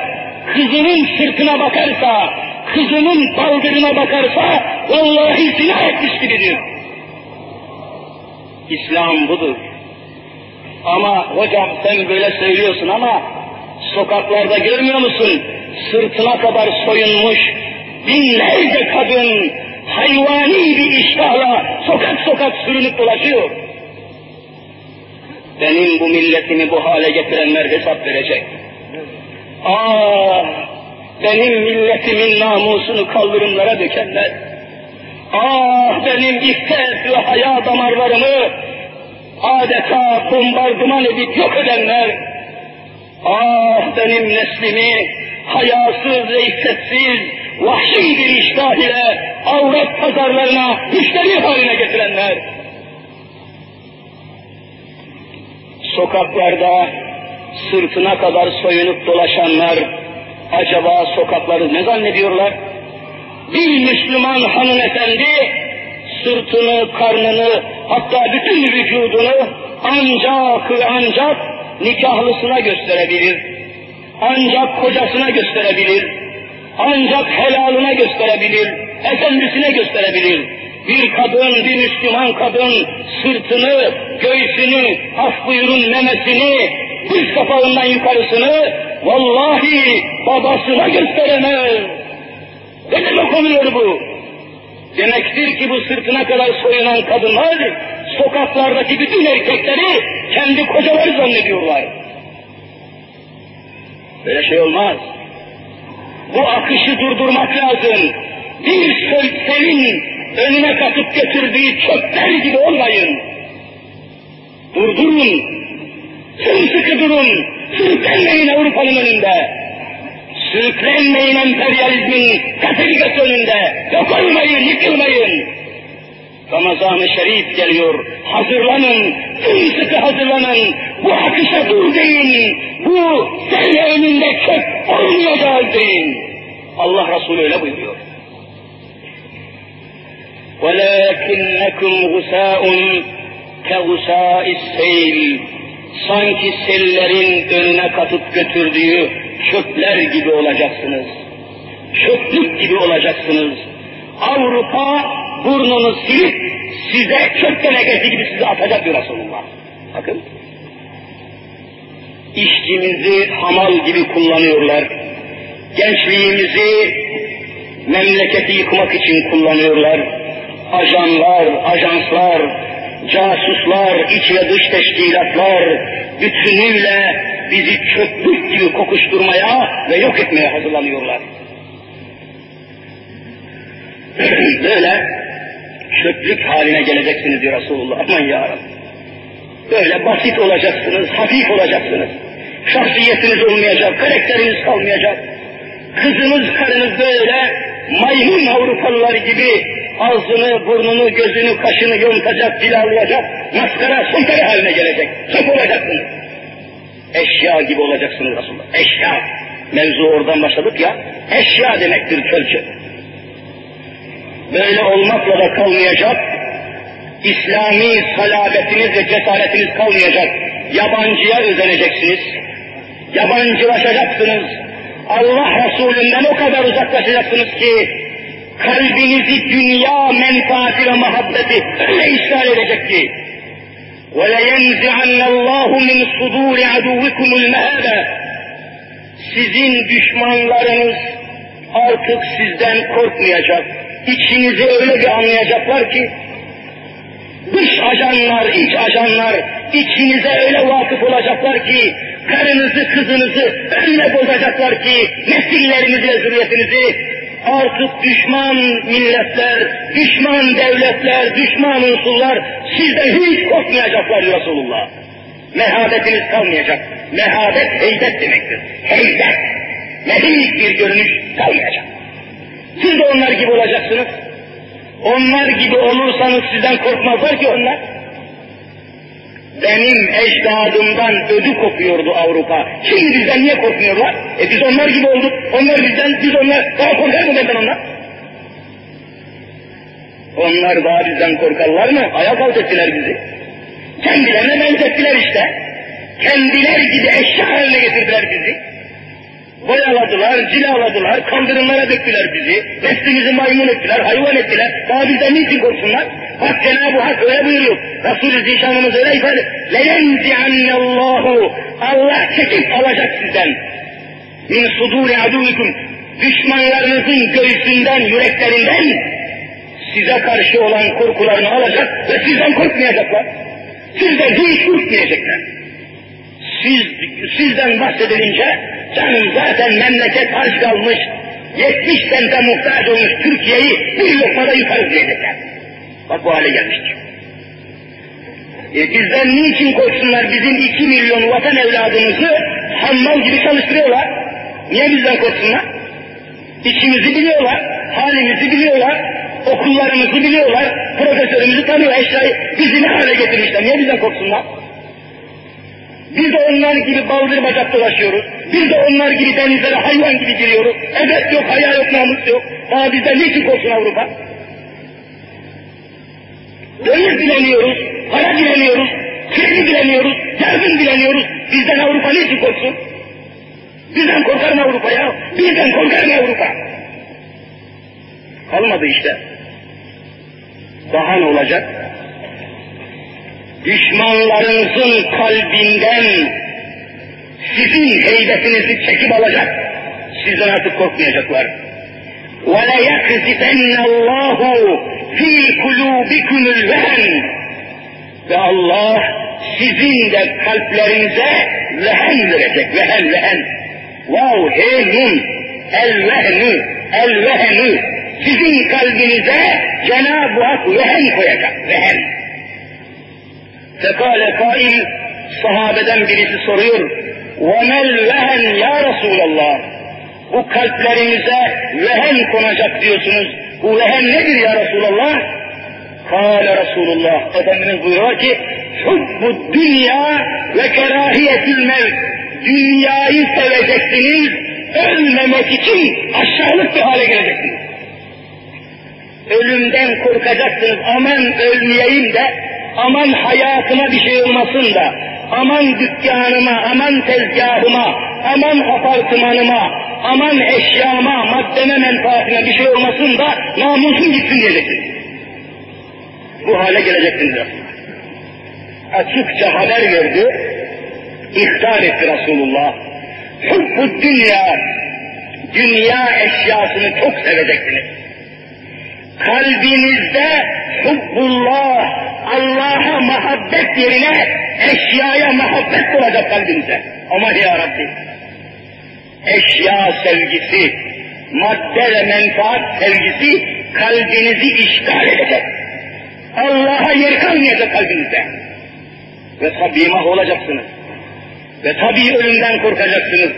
kızının sırtına bakarsa, kızının baldırına bakarsa, vallahi zina etmiş gibidir. İslam budur. Ama hocam sen böyle söylüyorsun ama sokaklarda görmüyor musun? Sırtına kadar soyunmuş binlerce kadın, hayvani bir iştahla sokak sokak sürünüp dolaşıyor. Benim bu milletimi bu hale getirenler hesap verecek. Ah, benim milletimin namusunu kaldırımlara dökenler. Ah, benim iffet ve haya damarlarımı adeta bombardıman edip yok edenler. Ah, benim neslimi hayasız ve iffetsiz, vahşi bir iştah ile avret pazarlarına müşteri haline getirenler, sokaklarda sırtına kadar soyunup dolaşanlar, acaba sokakları ne zannediyorlar? Bir Müslüman hanımefendi sırtını, karnını, hatta bütün vücudunu ancak ve ancak nikahlısına gösterebilir. Ancak kocasına gösterebilir. Ancak helalına gösterebilir efendisine gösterebilir. Bir kadın, bir Müslüman kadın sırtını, göğsünü, af buyurun memesini, düz kapağından yukarısını vallahi babasına gösteremez. Ne demek oluyor bu? Demektir ki bu sırtına kadar soyunan kadınlar sokaklardaki bütün erkekleri kendi kocaları zannediyorlar. Böyle şey olmaz. Bu akışı durdurmak lazım bir selin önüne katıp götürdüğü çöpler gibi olmayın. Durdurun, sımsıkı durun, sürüklenmeyin Avrupa'nın önünde. Sürüklenmeyin emperyalizmin kategorisi önünde. Yok olmayın, yıkılmayın. Ramazan-ı Şerif geliyor. Hazırlanın, sımsıkı hazırlanın. Bu akışa dur deyin. Bu sel önünde çöp olmayacağız deyin. Allah Resulü öyle buyuruyor. وَلَكِنَّكُمْ غُسَاءٌ كَغُسَاءِ السَّيْلِ Sanki sellerin önüne katıp götürdüğü çöpler gibi olacaksınız. Çöplük gibi olacaksınız. Avrupa burnunu silip size çöp tenekesi gibi size atacak bir Resulullah. Bakın. İşçimizi hamal gibi kullanıyorlar. Gençliğimizi memleketi yıkmak için kullanıyorlar ajanlar, ajanslar, casuslar, iç ve dış teşkilatlar bütünüyle bizi çöplük gibi kokuşturmaya ve yok etmeye hazırlanıyorlar. Böyle çöplük haline geleceksiniz diyor Resulullah. Aman ya Böyle basit olacaksınız, hafif olacaksınız. Şahsiyetiniz olmayacak, karakteriniz kalmayacak. Kızınız, karınız böyle maymun Avrupalılar gibi ağzını, burnunu, gözünü, kaşını yontacak, cilalayacak, maskara, sontara haline gelecek. Çok olacaksınız. Eşya gibi olacaksınız Resulullah. Eşya. Mevzu oradan başladık ya. Eşya demektir kölçe. Böyle olmakla da kalmayacak. İslami salabetiniz ve cesaretiniz kalmayacak. Yabancıya özeneceksiniz. Yabancılaşacaksınız. Allah Resulünden o kadar uzaklaşacaksınız ki kalbinizi dünya menfaati ve muhabbeti öyle işgal edecek ki وَلَيَنْزِعَنَّ اللّٰهُ مِنْ صُدُورِ عَدُوِّكُمُ الْمَهَبَ Sizin düşmanlarınız artık sizden korkmayacak. İçinizi öyle bir anlayacaklar ki dış ajanlar, iç ajanlar içinize öyle vakıf olacaklar ki karınızı, kızınızı öyle bozacaklar ki nesillerinizi ve zürriyetinizi artık düşman milletler, düşman devletler, düşman unsurlar sizden hiç korkmayacaklar Resulullah. Mehabetiniz kalmayacak. Mehabet heybet demektir. Heybet. Mehik bir görünüş kalmayacak. Siz de onlar gibi olacaksınız. Onlar gibi olursanız sizden korkmazlar ki onlar. Benim ecdadımdan ödü kopuyordu Avrupa. Şimdi bizden niye korkmuyorlar? E biz onlar gibi olduk. Onlar bizden, biz onlar. Daha korkar mı benden onlar? Onlar daha bizden korkarlar mı? Ayak alt ettiler bizi. Kendilerine benzettiler işte. Kendiler gibi eşya haline getirdiler bizi. Boyaladılar, cilaladılar, kandırımlara döktüler bizi. Neslimizi maymun ettiler, hayvan ettiler. Daha bizden niçin korksunlar? Bak Cenab-ı Hak öyle buyuruyor. Resul-i Zişanımız öyle ifade. لَيَنْزِعَنَّ اللّٰهُ Allah çekip alacak sizden. Min sudûri adûikum. Düşmanlarınızın göğsünden, yüreklerinden size karşı olan korkularını alacak ve sizden korkmayacaklar. Sizden hiç korkmayacaklar. Siz, sizden bahsedilince canım zaten memleket aç kalmış, 70 sente muhtaç olmuş Türkiye'yi bir lokmada yukarı diyecekler. Bak bu hale gelmiştir. E bizden niçin korksunlar bizim iki milyon vatan evladımızı hammal gibi çalıştırıyorlar? Niye bizden korksunlar? İçimizi biliyorlar, halimizi biliyorlar, okullarımızı biliyorlar, profesörümüzü tanıyor, eşyayı bizi ne hale getirmişler, niye bizden korksunlar? Biz de onlar gibi baldır bacak dolaşıyoruz. Biz de onlar gibi denizlere hayvan gibi giriyoruz. Evet yok, hayal yok, namus yok. Daha bizden niçin korksun Avrupa? Döviz dileniyoruz, para dileniyoruz, kirli dileniyoruz, yardım dileniyoruz. Bizden Avrupa niçin korksun? Bizden korkar mı Avrupa ya? Bizden korkar mı Avrupa? Kalmadı işte. Daha ne olacak? Düşmanlarınızın kalbinden sizin heybetinizi çekip alacak. Sizden artık korkmayacaklar. وَلَيَكْزِفَنَّ اللّٰهُ فِي قُلُوبِكُمُ الْوَهَنِ Ve Allah sizin de kalplerinize vehen verecek. Vehen, vehen. Vav, he, nun. El vehnu, el vehnu. Sizin kalbinize Cenab-ı Hak vehen koyacak. Vehen. Fekale kail sahabeden birisi soruyor. وَمَا الْوَهَنْ ya Resulallah? Bu kalplerimize vehen konacak diyorsunuz. Bu vehen nedir ya Resulallah? Kale Resulullah. Efendimiz buyuruyor ki Hubbu dünya ve kerahiyetil mevt. Dünyayı seveceksiniz, ölmemek için aşağılık bir hale geleceksiniz. Ölümden korkacaksınız, aman ölmeyeyim de aman hayatıma bir şey olmasın da, aman dükkanıma, aman tezgahıma, aman apartmanıma, aman eşyama, maddeme menfaatine bir şey olmasın da namusum gitsin diyeceksiniz. Bu hale geleceksiniz Açıkça haber verdi, ihtar etti Resulullah. Hubbu dünya, dünya eşyasını çok seveceksiniz. Kalbinizde hubbullah, Allah'a muhabbet yerine eşyaya muhabbet olacak kalbinize. Ama ya Rabbi, eşya sevgisi, madde ve menfaat sevgisi kalbinizi işgal edecek. Allah'a yer kalmayacak kalbinizde. Ve tabi olacaksınız. Ve tabi ölümden korkacaksınız.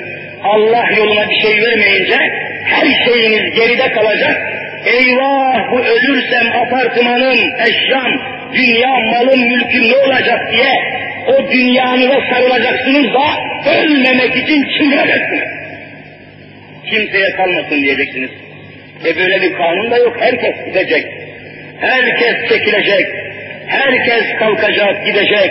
Allah yoluna bir şey vermeyince her şeyiniz geride kalacak. Eyvah bu ölürsem apartmanım, eşyam, dünya, malım, mülküm ne olacak diye o dünyanıza sarılacaksınız da ölmemek için çıldırırsınız. Kimseye kalmasın diyeceksiniz. E böyle bir kanun da yok. Herkes gidecek. Herkes çekilecek. Herkes kalkacak, gidecek.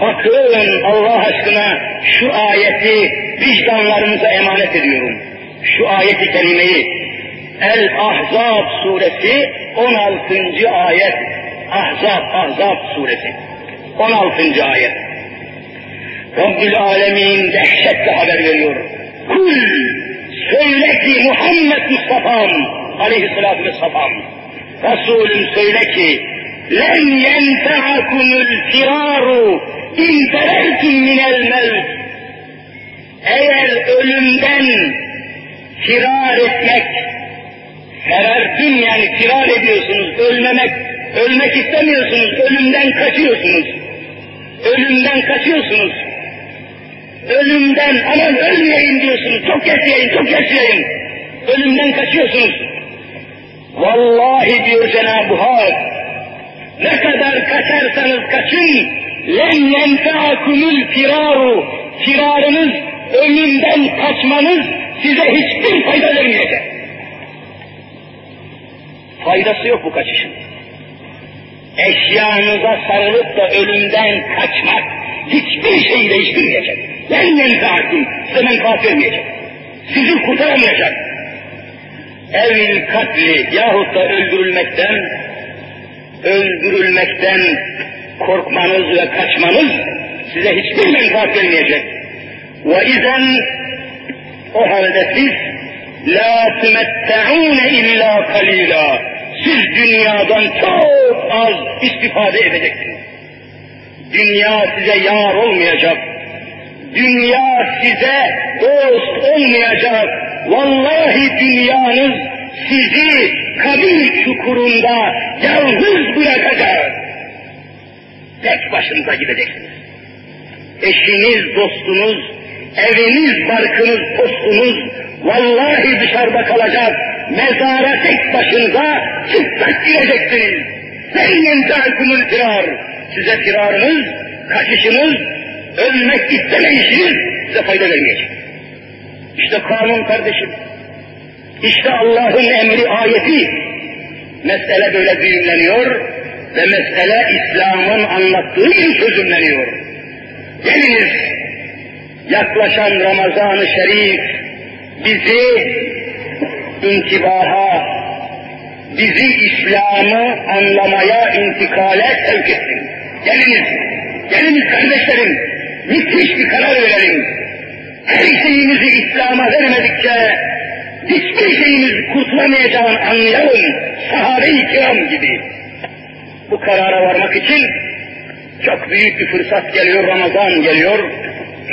Bakın Allah aşkına şu ayeti vicdanlarınıza emanet ediyorum. Şu ayeti kerimeyi El-Ahzab suresi 16. ayet. Ahzab, Ahzab suresi. 16. ayet. Rabbül Alemin dehşetle haber veriyor. Kul söyle ki Muhammed Mustafa'm aleyhissalatü vesselam Resulüm söyle ki len yenfeakumul firaru in terertum minel mevt eğer ölümden firar etmek ferertüm yani firar ediyorsunuz ölmemek ölmek istemiyorsunuz ölümden kaçıyorsunuz. Ölümden kaçıyorsunuz. Ölümden aman ölmeyeyim diyorsunuz çok yaşayayım çok yaşayayım. Ölümden kaçıyorsunuz. Vallahi diyor Cenab-ı Hak ne kadar kaçarsanız kaçın len yenfeakumul firaru firarınız ölümden kaçmanız size hiçbir fayda vermeyecek faydası yok bu kaçışın eşyanıza sarılıp da ölümden kaçmak hiçbir şeyi değiştirmeyecek. Len yenfaakum, size menfaat vermeyecek. Sizi kurtaramayacak. Evil katli yahut da öldürülmekten, öldürülmekten korkmanız ve kaçmanız size hiçbir menfaat vermeyecek. Ve izen o halde siz la tümette'ûne illa kalila siz dünyadan çok az istifade edeceksiniz. Dünya size yar olmayacak. Dünya size dost olmayacak. Vallahi dünyanız sizi kabir çukurunda yalnız bırakacak. Tek başınıza gideceksiniz. Eşiniz, dostunuz, eviniz, barkınız, postunuz vallahi dışarıda kalacak. Mezara tek başınıza çıplak gireceksiniz. Sen yentâkumul firar. Size firarınız, kaçışınız, ölmek istemeyişiniz size fayda vermeyecek. İşte kanun kardeşim. İşte Allah'ın emri ayeti. Mesele böyle düğümleniyor ve mesele İslam'ın anlattığı gibi çözümleniyor. Geliniz yaklaşan Ramazan-ı Şerif bizi intibaha, bizi İslam'ı anlamaya, intikale sevk etsin. Geliniz, geliniz kardeşlerim, müthiş bir karar verelim. Her şeyimizi İslam'a vermedikçe hiçbir şeyimiz kurtulamayacağını anlayalım. Sahabe-i kiram gibi. Bu karara varmak için çok büyük bir fırsat geliyor, Ramazan geliyor.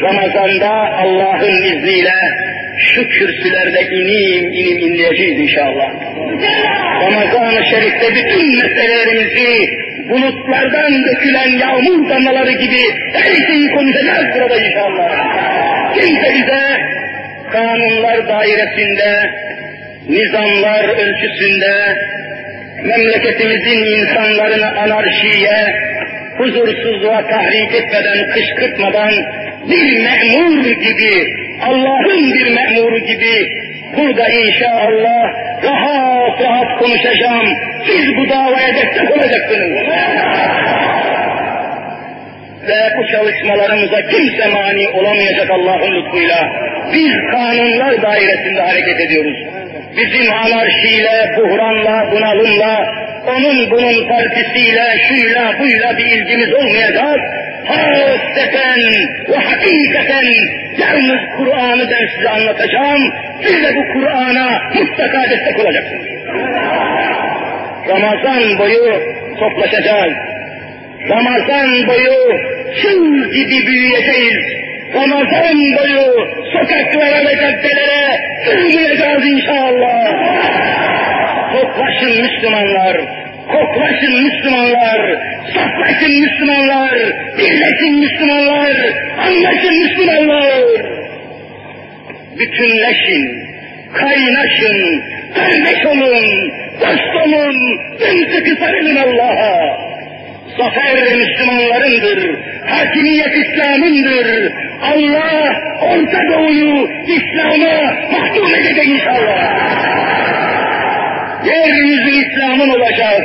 Ramazan'da Allah'ın izniyle şu kürsülerde inim inim inleyeceğiz inşallah. Ramazan-ı Şerif'te bütün meselelerimizi bulutlardan dökülen yağmur damlaları gibi her şeyi konuşacağız burada inşallah. Kimse bize kanunlar dairesinde, nizamlar ölçüsünde, memleketimizin insanlarını anarşiye, huzursuzluğa tahrik etmeden, kışkırtmadan bir memur gibi, Allah'ın bir memuru gibi burada inşallah rahat rahat konuşacağım. Siz bu davaya destek olacaksınız. Ve bu çalışmalarımıza kimse mani olamayacak Allah'ın lütfuyla. Biz kanunlar dairesinde hareket ediyoruz. Bizim anarşiyle, buhranla, bunalımla, onun bunun partisiyle, şuyla, buyla bir ilgimiz olmayacak. Hasreten ve hakikaten yalnız Kur'an'ı ben size anlatacağım. Siz de bu Kur'an'a mutlaka destek olacaksınız. Ramazan boyu toplaşacağız. Ramazan boyu çıl gibi büyüyeceğiz. Ramazan boyu sokaklara ve caddelere sığmayacağız inşallah. Toplaşın Müslümanlar, koklaşın Müslümanlar, saflaşın Müslümanlar, birleşin Müslümanlar, anlaşın Müslümanlar. Bütünleşin, kaynaşın, kardeş olun, dost olun, ümsükü sarılın Allah'a. Zafer Müslümanlarındır, hakimiyet İslam'ındır. Allah Orta Doğu'yu İslam'a mahkum edecek inşallah. Yeryüzü İslam'ın olacak.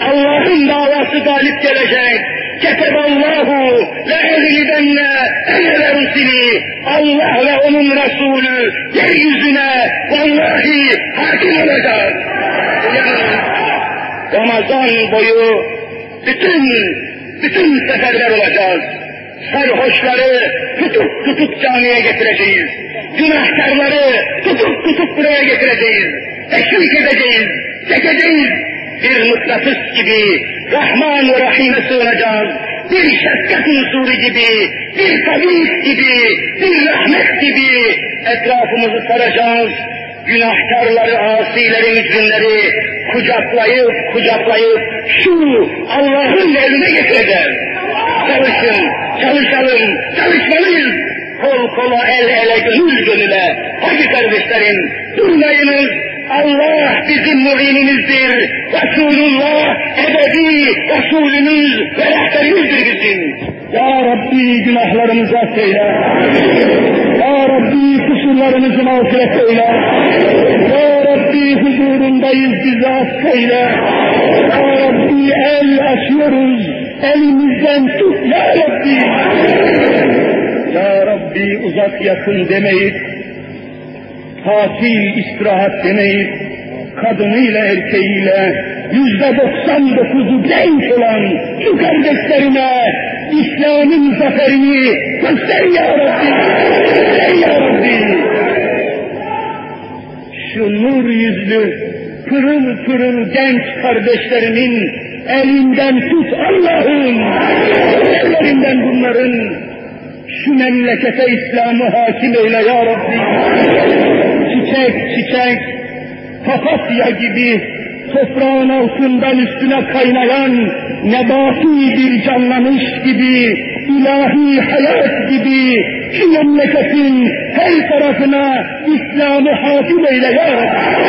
Allah'ın davası galip gelecek. Keteballahu le ehlibenne eyle rusili. Allah ve onun Resulü yeryüzüne vallahi hakim olacak. Ramazan boyu bütün bütün seferler olacağız. Sarhoşları tutup tutup camiye getireceğiz. Günahkarları tutup tutup buraya getireceğiz. Teşvik edeceğiz, çekeceğiz. Bir mıknatıs gibi Rahman ve Rahim'e sığınacağız. Bir şefkat unsuru gibi, bir tabip gibi, bir rahmet gibi etrafımızı saracağız. Günahkarları, asileri, mücrimleri kucaklayıp kucaklayıp şu Allah'ın eline getireceğiz. Çalışın, çalışalım, çalışmalıyız. Kol kola, el ele, gönül gönüle. Hadi kardeşlerim, durmayınız. Allah bizim muhinimizdir. Resulullah ebedi Resulümüz ve rehberimizdir bizim. Ya Rabbi günahlarımızı affeyle. Ya Rabbi kusurlarımızı mağfiret eyle. Ya Rabbi huzurundayız bizi affeyle. Ya Rabbi el açıyoruz. Elimizden tut Ya Rabbi. Ya Rabbi uzak yakın demeyip, tatil istirahat demeyip, kadınıyla erkeğiyle yüzde doksan dokuzu genç olan şu kardeşlerine İslam'ın zaferini göster ya Rabbi, göster ya Rabbi. Şu nur yüzlü, pırıl pırıl genç kardeşlerimin elinden tut Allah'ım, ellerinden bunların şu memlekete İslam'ı hakim eyle ya Rabbi. Çiçek çiçek, papatya gibi toprağın altından üstüne kaynayan nebati bir canlanış gibi, ilahi hayat gibi şu memleketin her tarafına İslam'ı hakim eyle ya Rabbi.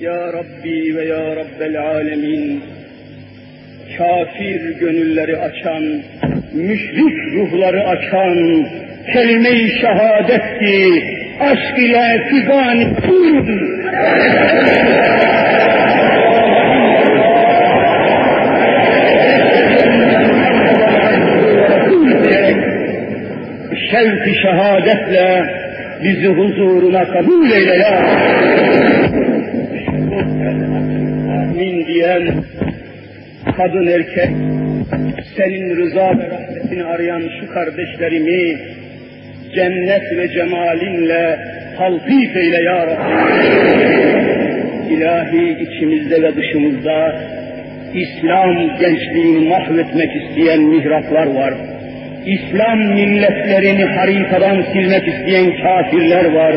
Ya Rabbi ve ya Rabbel alemin kafir gönülleri açan, müşrik ruhları açan, kelime-i şehadetti, aşk ile figan. Şevk-i şehadetle bizi huzuruna kabul eyle ya. Amin diyen kadın erkek senin rıza ve rahmetini arayan şu kardeşlerimi cennet ve cemalinle taltif eyle ya Rabbi. İlahi içimizde ve dışımızda İslam gençliğini mahvetmek isteyen mihraklar var. İslam milletlerini haritadan silmek isteyen kafirler var.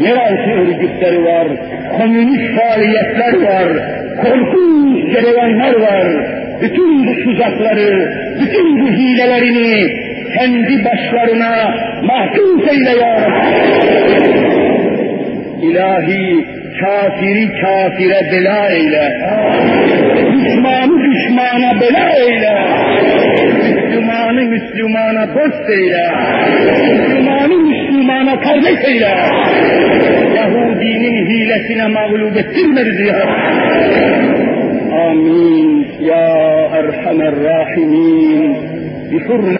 Yeraltı örgütleri var. Komünist faaliyetler var. Korkunç cereyanlar var. Bütün bu tuzakları, bütün bu hilelerini kendi başlarına mahkum eyle ya. İlahi kafiri kafire bela eyle. Düşmanı düşmana bela eyle. Müslümanı Müslümana dost eyle. Müslümanı Müslümana kardeş eyle. Yahudinin hilesine mağlup ettirme bizi ya Amin. Ya Erhamer Rahimin. Bihurme